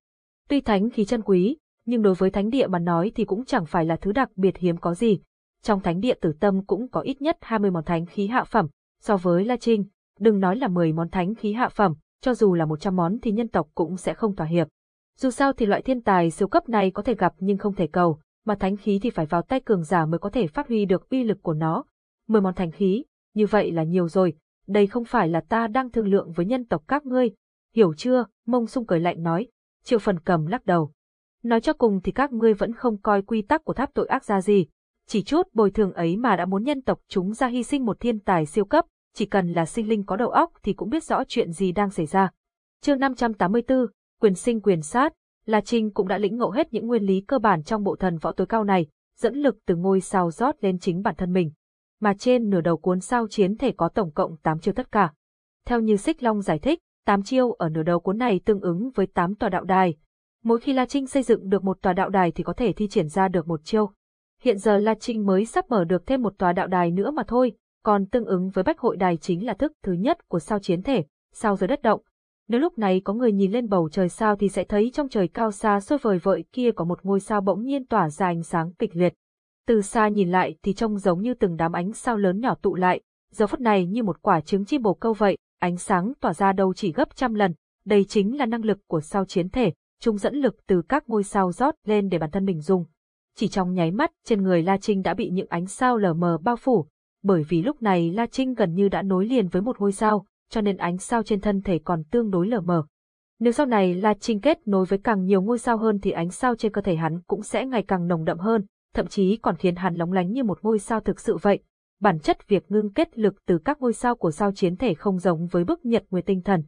Tuy thánh khí chân quý, nhưng đối với thánh địa mà nói thì cũng chẳng phải là thứ đặc biệt hiếm có gì. Trong thánh địa tử tâm cũng có ít nhất 20 món thánh khí hạ phẩm, so với La Trinh, đừng nói là 10 món thánh khí hạ phẩm, cho dù là 100 món thì nhân tộc cũng sẽ không thỏa hiệp. Dù sao thì loại thiên tài siêu cấp này có thể gặp nhưng không thể cầu, mà thánh khí thì phải vào tay cường giả mới có thể phát huy được uy lực của nó. 10 món thánh khí, như vậy là nhiều rồi, đây không phải là ta đang thương lượng với nhân tộc các ngươi, hiểu chưa? Mông sung cười lạnh nói. Triệu phần cầm lắc đầu. Nói cho cùng thì các ngươi vẫn không coi quy tắc của tháp tội ác ra gì. Chỉ chút bồi thường ấy mà đã muốn nhân tộc chúng ra hy sinh một thiên tài siêu cấp, chỉ cần là sinh linh có đầu óc thì cũng biết rõ chuyện gì đang xảy ra. Chương 584, quyền sinh quyền sát, La Trinh cũng đã lĩnh ngộ hết những nguyên lý cơ bản trong bộ thần võ tối cao này, dẫn lực từ ngôi sao rót lên chính bản thân mình. Mà trên nửa đầu cuốn sao chiến thể có tổng cộng 8 chiêu tất cả. Theo như Xích Long giải thích, Tám chiêu ở nửa đầu cuốn này tương ứng với tám tòa đạo đài. Mỗi khi La Trinh xây dựng được một tòa đạo đài thì có thể thi triển ra được một chiêu. Hiện giờ La Trinh mới sắp mở được thêm một tòa đạo đài nữa mà thôi, còn tương ứng với bách hội đài chính là thức thứ nhất của sao chiến thể, sao dưới đất động. Nếu lúc này có người nhìn lên bầu trời sao thì sẽ thấy trong trời cao xa xôi vời vợi kia có một ngôi sao bỗng nhiên tỏa ra ánh sáng kịch liệt. Từ xa nhìn lại thì trông giống như từng đám ánh sao lớn nhỏ tụ lại, giờ phút này như một quả trứng chim bồ câu vậy, ánh sáng tỏa ra đâu chỉ gấp trăm lần, đây chính là năng lực của sao chiến thể, chúng dẫn lực từ các ngôi sao rót lên để bản thân mình dùng. Chỉ trong nháy mắt, trên người La Trinh đã bị những ánh sao lờ mờ bao phủ, bởi vì lúc này La Trinh gần như đã nối liền với một ngôi sao, cho nên ánh sao trên thân thể còn tương đối lờ mờ. Nếu sau này La Trinh kết nối với càng nhiều ngôi sao hơn thì ánh sao trên cơ thể hắn cũng sẽ ngày càng nồng đậm hơn, thậm chí còn khiến hắn lóng lánh như một ngôi sao thực sự vậy. Bản chất việc ngưng kết lực từ các ngôi sao của sao chiến thể không giống với bức nhật nguyệt tinh thần.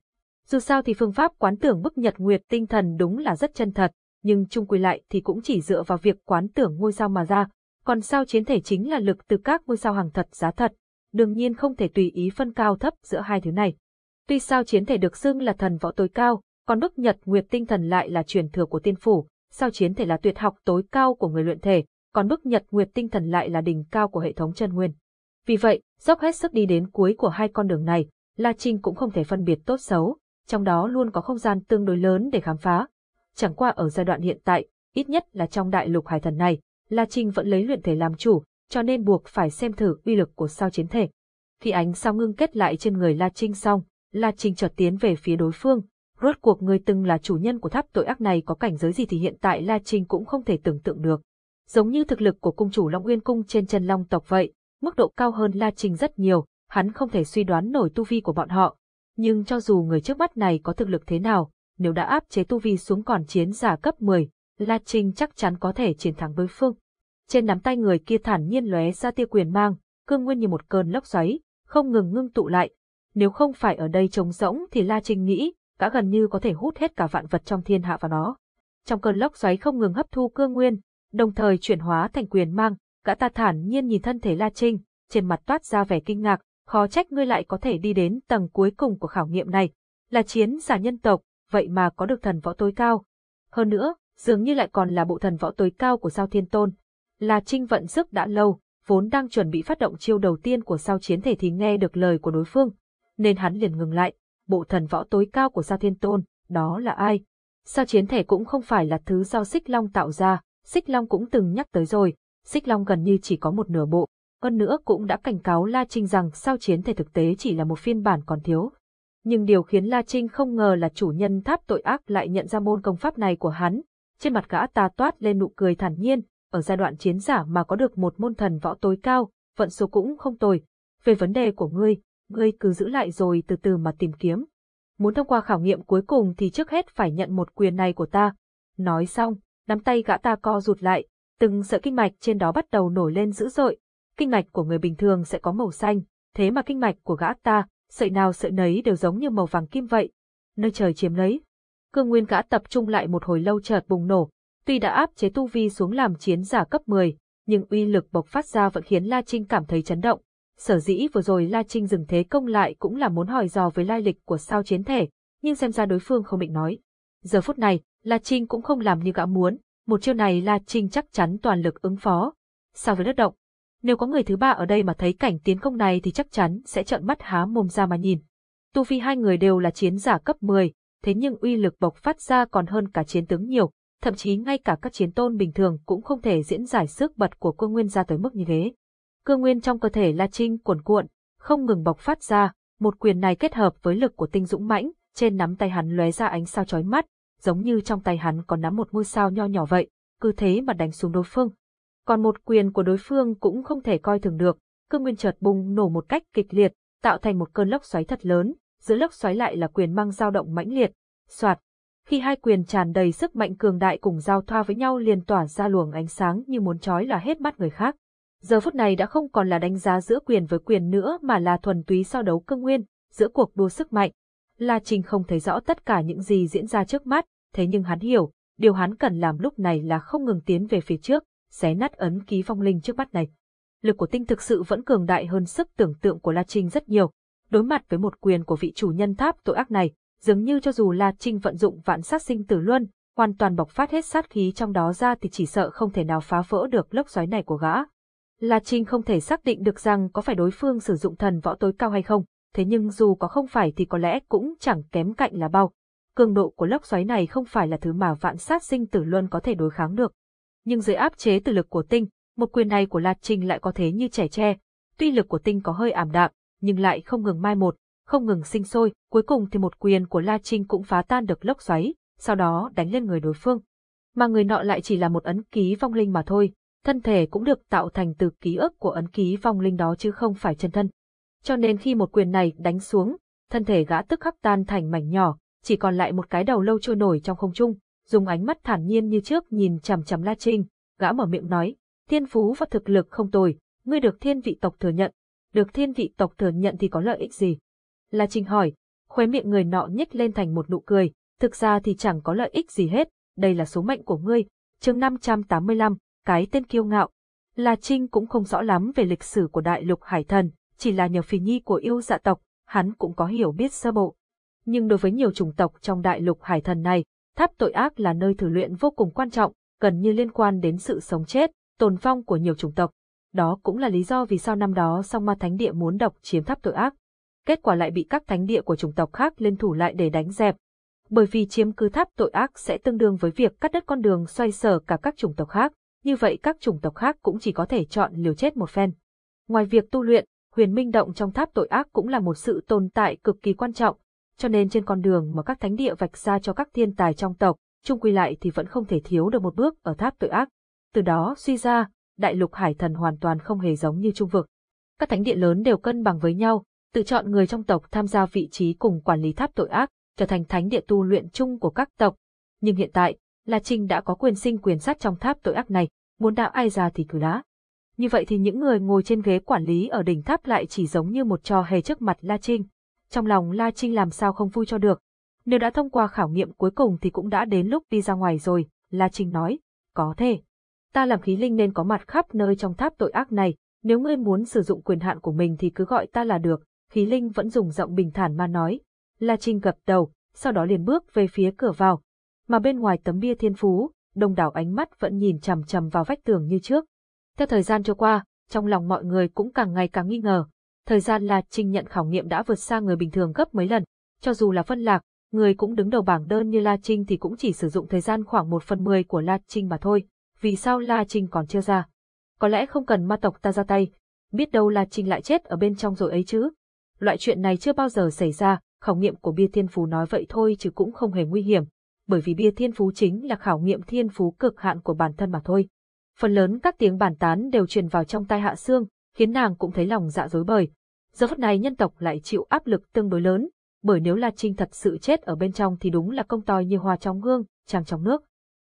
Dù sao thì phương pháp quán tưởng bức nhật nguyệt tinh thần đúng là rất chân thật, nhưng chung quy lại thì cũng chỉ dựa vào việc quán tưởng ngôi sao mà ra, còn sao chiến thể chính là lực từ các ngôi sao hàng thật giá thật, đương nhiên không thể tùy ý phân cao thấp giữa hai thứ này. Tuy sao chiến thể được xưng là thần võ tối cao, còn bức nhật nguyệt tinh thần lại là truyền thừa của tiên phủ, sao chiến thể là tuyệt học tối cao của người luyện thể, còn bức nhật nguyệt tinh thần lại là đỉnh cao của hệ thống chân nguyên. Vì vậy, dốc hết sức đi đến cuối của hai con đường này, La Trinh cũng không thể phân biệt tốt xấu, trong đó luôn có không gian tương đối lớn để khám phá. Chẳng qua ở giai đoạn hiện tại, ít nhất là trong đại lục hải thần này, La Trinh vẫn lấy luyện thể làm chủ, cho nên buộc phải xem thử uy lực của sao chiến thể. Khi ánh sao ngưng kết lại trên người La Trinh xong, La Trinh chợt tiến về phía đối phương. Rốt cuộc người từng là chủ nhân của tháp tội ác này có cảnh giới gì thì hiện tại La Trinh cũng không thể tưởng tượng được. Giống như thực lực của cung chủ Long Uyên Cung trên chân Long tộc vậy, mức độ cao hơn La Trình rất nhiều, hắn không thể suy đoán nổi tu vi của bọn họ. Nhưng cho dù người trước mắt này có thực lực thế nào, nếu đã áp chế tu vi xuống còn chiến giả cấp 10, La Trinh chắc chắn có thể chiến thắng đối phương. Trên nắm tay người kia thản nhiên lóe ra tia quyền mang, cương nguyên như một cơn lốc xoáy, không ngừng ngưng tụ lại. Nếu không phải ở đây trống rỗng thì La Trinh nghĩ, cả gần như có thể hút hết cả vạn vật trong thiên hạ vào nó. Trong cơn lốc xoáy không ngừng hấp thu cương nguyên, đồng thời chuyển hóa thành quyền mang, gã ta thản nhiên nhìn thân thể La Trinh, trên mặt toát ra vẻ kinh ngạc, khó trách ngươi lại có thể đi đến tầng cuối cùng của khảo nghiệm này, là chiến giả nhân tộc, vậy mà có được thần võ tối cao. Hơn nữa, dường như lại còn là bộ thần võ tối cao của sao thiên tôn. La Trinh vận sức đã lâu, vốn đang chuẩn bị phát động chiêu đầu tiên của sao chiến thể thì nghe được lời của đối phương, nên hắn liền ngừng lại, bộ thần võ tối cao của sao thiên tôn, đó là ai? Sao chiến thể cũng không phải là thứ do xích long tạo ra, xích long cũng từng nhắc tới rồi, xích long gần như chỉ có một nửa bộ, hơn nữa cũng đã cảnh cáo La Trinh rằng sao chiến thể thực tế chỉ là một phiên bản còn thiếu. Nhưng điều khiến La Trinh không ngờ là chủ nhân tháp tội ác lại nhận ra môn công pháp này của hắn. Trên mặt gã ta toát lên nụ cười thản nhiên, ở giai đoạn chiến giả mà có được một môn thần võ tối cao, vận số cũng không tồi. Về vấn đề của ngươi, ngươi cứ giữ lại rồi từ từ mà tìm kiếm. Muốn thông qua khảo nghiệm cuối cùng thì trước hết phải nhận một quyền này của ta. Nói xong, nắm tay gã ta co rụt lại, từng sợi kinh mạch trên đó bắt đầu nổi lên dữ dội. Kinh mạch của người bình thường sẽ có màu xanh, thế mà kinh mạch của gã ta, sợi nào sợi nấy đều giống như màu vàng kim vậy. Nơi trời chiếm lấy. Cương nguyên gã tập trung lại một hồi lâu chợt bùng nổ, tuy đã áp chế tu vi xuống làm chiến giả cấp 10, nhưng uy lực bộc phát ra vẫn khiến La Trinh cảm thấy chấn động. Sở dĩ vừa rồi La Trinh dừng thế công lại cũng là muốn hỏi dò với lai lịch của sao chiến thể, nhưng xem ra đối phương không định nói. Giờ phút này, La Trinh cũng không làm như gã muốn, một chiêu này La Trinh chắc chắn toàn lực ứng phó. Sao với đất động? Nếu có người thứ ba ở đây mà thấy cảnh tiến công này thì chắc chắn sẽ trợn mắt há mồm ra mà nhìn. Tu vi hai người đều là chiến giả cấp 10, thế nhưng uy lực bộc phát ra còn hơn cả chiến tướng nhiều, thậm chí ngay cả các chiến tôn bình thường cũng không thể diễn giải sức bật của cương nguyên ra tới mức như thế. Cương nguyên trong cơ thể La Trinh cuồn cuộn, không ngừng bộc phát ra, một quyền này kết hợp với lực của tinh dũng mãnh, trên nắm tay hắn lóe ra ánh sao chói mắt, giống như trong tay hắn còn nắm một ngôi sao nho nhỏ vậy, cứ thế mà đánh xuống đối phương. Còn một quyền của đối phương cũng không thể coi thường được, cương nguyên chợt bùng nổ một cách kịch liệt, tạo thành một cơn lốc xoáy thật lớn, giữa lốc xoáy lại là quyền mang dao động mãnh liệt. Soạt, khi hai quyền tràn đầy sức mạnh cường đại cùng giao thoa với nhau liền tỏa ra luồng ánh sáng như muốn trói là hết mắt người khác. Giờ phút này đã không còn là đánh giá giữa quyền với quyền nữa mà là thuần túy so đấu cương nguyên, giữa cuộc đua sức mạnh. La Trình không thấy rõ tất cả những gì diễn ra trước mắt, thế nhưng hắn hiểu, điều hắn cần làm lúc này là không ngừng tiến về phía trước, xé nát ấn ký vong linh trước mắt này. Lực của tinh thực sự vẫn cường đại hơn sức tưởng tượng của La Trinh rất nhiều. Đối mặt với một quyền của vị chủ nhân tháp tội ác này, dường như cho dù La Trinh vận dụng vạn sát sinh tử luân, hoàn toàn bộc phát hết sát khí trong đó ra thì chỉ sợ không thể nào phá vỡ được lốc xoáy này của gã. La Trinh không thể xác định được rằng có phải đối phương sử dụng thần võ tối cao hay không, thế nhưng dù có không phải thì có lẽ cũng chẳng kém cạnh là bao. Cường độ của lốc xoáy này không phải là thứ mà vạn sát sinh tử luân có thể đối kháng được. Nhưng dưới áp chế từ lực của tinh, một quyền này của La Trinh lại có thế như trẻ tre. Tuy lực của tinh có hơi ảm đạm, nhưng lại không ngừng mai một, không ngừng sinh sôi, cuối cùng thì một quyền của La Trinh cũng phá tan được lốc xoáy, sau đó đánh lên người đối phương. Mà người nọ lại chỉ là một ấn ký vong linh mà thôi, thân thể cũng được tạo thành từ ký ức của ấn ký vong linh đó chứ không phải chân thân. Cho nên khi một quyền này đánh xuống, thân thể gã tức khắc tan thành mảnh nhỏ, chỉ còn lại một cái đầu lâu trôi nổi trong không trung, dùng ánh mắt thản nhiên như trước nhìn chằm chằm La Trinh, gã mở miệng nói, thiên phú và thực lực không tồi, ngươi được thiên vị tộc thừa nhận, được thiên vị tộc thừa nhận thì có lợi ích gì? La Trinh hỏi, khóe miệng người nọ nhếch lên thành một nụ cười, thực ra thì chẳng có lợi ích gì hết, đây là số mệnh của ngươi. chương 585, cái tên kiêu ngạo. La Trinh cũng không rõ lắm về lịch sử của đại lục hải thần, chỉ là nhờ phi nhi của yêu dạ tộc, hắn cũng có hiểu biết sơ bộ. Nhưng đối với nhiều chủng tộc trong đại lục hải thần này, tháp tội ác là nơi thử luyện vô cùng quan trọng, gần như liên quan đến sự sống chết, tồn vong của nhiều chủng tộc. Đó cũng là lý do vì sao năm đó song ma thánh địa muốn độc chiếm tháp tội ác kết quả lại bị các thánh địa của chủng tộc khác liên thủ lại để đánh dẹp. Bởi vì chiếm cứ tháp tội ác sẽ tương đương với việc cắt đứt con đường xoay sở cả các chủng tộc khác, như vậy các chủng tộc khác cũng chỉ có thể chọn liều chết một phen. Ngoài việc tu luyện, huyền minh động trong tháp tội ác cũng là một sự tồn tại cực kỳ quan trọng, cho nên trên con đường mà các thánh địa vạch ra cho các thiên tài trong tộc, chung quy lại thì vẫn không thể thiếu được một bước ở tháp tội ác. Từ đó suy ra, đại lục hải thần hoàn toàn không hề giống như trung vực. Các thánh địa lớn đều cân bằng với nhau, tự chọn người trong tộc tham gia vị trí cùng quản lý tháp tội ác, trở thành thánh địa tu luyện chung của các tộc. Nhưng hiện tại, La Trinh đã có quyền sinh quyền sát trong tháp tội ác này, muốn đạo ai ra thì cứ đá. Như vậy thì những người ngồi trên ghế quản lý ở đỉnh tháp lại chỉ giống như một trò hề trước mặt La Trinh. Trong lòng La Trinh làm sao không vui cho được. Nếu đã thông qua khảo nghiệm cuối cùng thì cũng đã đến lúc đi ra ngoài rồi, La Trinh nói, có thể. Ta làm khí linh nên có mặt khắp nơi trong tháp tội ác này, nếu ngươi muốn sử dụng quyền hạn của mình thì cứ gọi ta là được, khí linh vẫn dùng giọng bình thản mà nói. La Trinh gật đầu, sau đó liền bước về phía cửa vào. Mà bên ngoài tấm bia thiên phú, đông đảo ánh mắt vẫn nhìn chằm chằm vào vách tường như trước. Theo thời gian trôi qua, trong lòng mọi người cũng càng ngày càng nghi ngờ. Thời gian là trình nhận khảo nghiệm đã vượt xa người bình thường gấp mấy lần. Cho dù là phân lạc, người cũng đứng đầu bảng đơn như La Trinh thì cũng chỉ sử dụng thời gian khoảng một phần mười của La Trinh mà thôi. Vì sao La Trinh còn chưa ra? Có lẽ không cần ma tộc ta ra tay. Biết đâu La Trinh lại chết ở bên trong rồi ấy chứ loại chuyện này chưa bao giờ xảy ra, khảo nghiệm của bia thiên phú nói vậy thôi chứ cũng không hề nguy hiểm, bởi vì bia thiên phú chính là khảo nghiệm thiên phú cực hạn của bản thân mà thôi. Phần lớn các tiếng bàn tán đều truyền vào trong tai Hạ Sương, khiến nàng cũng thấy lòng dạ dối bời. Giờ phút này nhân tộc lại chịu áp lực tương đối lớn, bởi nếu La Trinh thật sự chết ở bên trong thì đúng là công toi như hoa trong gương, trăng trong nước.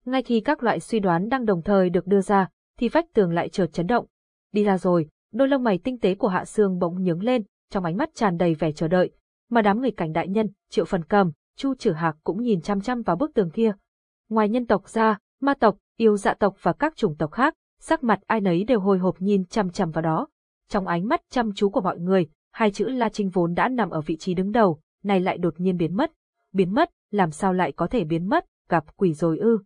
Ngay khi các loại suy đoán đang đồng thời được đưa ra, thì vách tường lại chợt chấn động. Đi ra rồi, đôi lông mày tinh tế của Hạ Sương bỗng nhướng lên, trong ánh mắt tràn đầy vẻ chờ đợi. Mà đám người cảnh đại nhân, Triệu Phần Cầm, Chu Trử Hạc cũng nhìn chăm chăm vào bức tường kia. Ngoài nhân tộc ra, ma tộc, yêu dạ tộc và các chủng tộc khác, sắc mặt ai nấy đều hồi hộp nhìn chăm chăm vào đó. Trong ánh mắt chăm chú của mọi người, hai chữ La Trinh vốn đã nằm ở vị trí đứng đầu, này lại đột nhiên biến mất. Biến mất, làm sao lại có thể biến mất, gặp quỷ rồi ư?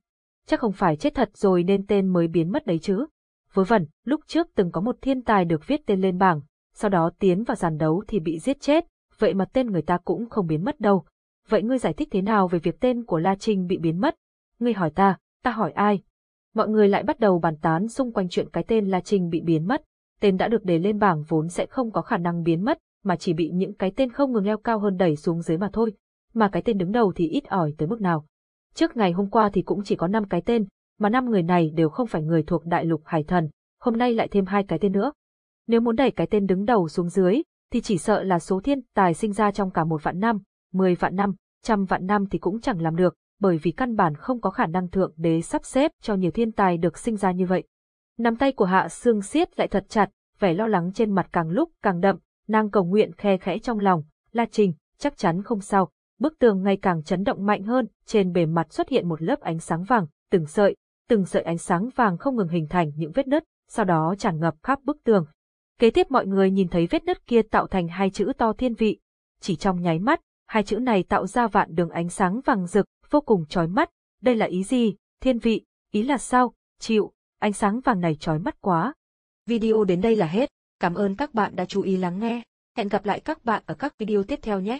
Chắc không phải chết thật rồi nên tên mới biến mất đấy chứ. Vớ vẩn, lúc trước từng có một thiên tài được viết tên lên bảng, sau đó tiến vào giàn đấu thì bị giết chết, vậy mà tên người ta cũng không biến mất đâu. Vậy ngươi giải thích thế nào về việc tên của La Trinh bị biến mất? Ngươi hỏi ta, ta hỏi ai? Mọi người lại bắt đầu bàn tán xung quanh chuyện cái tên La Trinh bị biến mất. Tên đã được đề lên bảng vốn sẽ không có khả năng biến mất, mà chỉ bị những cái tên không ngừng leo cao hơn đẩy xuống dưới mà thôi. Mà cái tên đứng đầu thì ít ỏi tới mức nào. Trước ngày hôm qua thì cũng chỉ có 5 cái tên, mà năm người này đều không phải người thuộc đại lục hải thần, hôm nay lại thêm hai cái tên nữa. Nếu muốn đẩy cái tên đứng đầu xuống dưới, thì chỉ sợ là số thiên tài sinh ra trong cả một vạn năm, mười vạn năm, trăm vạn năm thì cũng chẳng làm được, bởi vì căn bản không có khả năng thượng đế sắp xếp cho nhiều thiên tài được sinh ra như vậy. Nắm tay của Hạ Sương siết lại thật chặt, vẻ lo lắng trên mặt càng lúc càng đậm, nàng cầu nguyện khe khẽ trong lòng, La Trình, chắc chắn không sao. Bức tường ngày càng chấn động mạnh hơn, trên bề mặt xuất hiện một lớp ánh sáng vàng, từng sợi, từng sợi ánh sáng vàng không ngừng hình thành những vết nứt, sau đó tràn ngập khắp bức tường. Kế tiếp mọi người nhìn thấy vết nứt kia tạo thành hai chữ to thiên vị. Chỉ trong nháy mắt, hai chữ này tạo ra vạn đường ánh sáng vàng rực, vô cùng chói mắt. Đây là ý gì? Thiên vị, ý là sao? Chịu, ánh sáng vàng này chói mắt quá. Video đến đây là hết. Cảm ơn các bạn đã chú ý lắng nghe. Hẹn gặp lại các bạn ở các video tiếp theo nhé.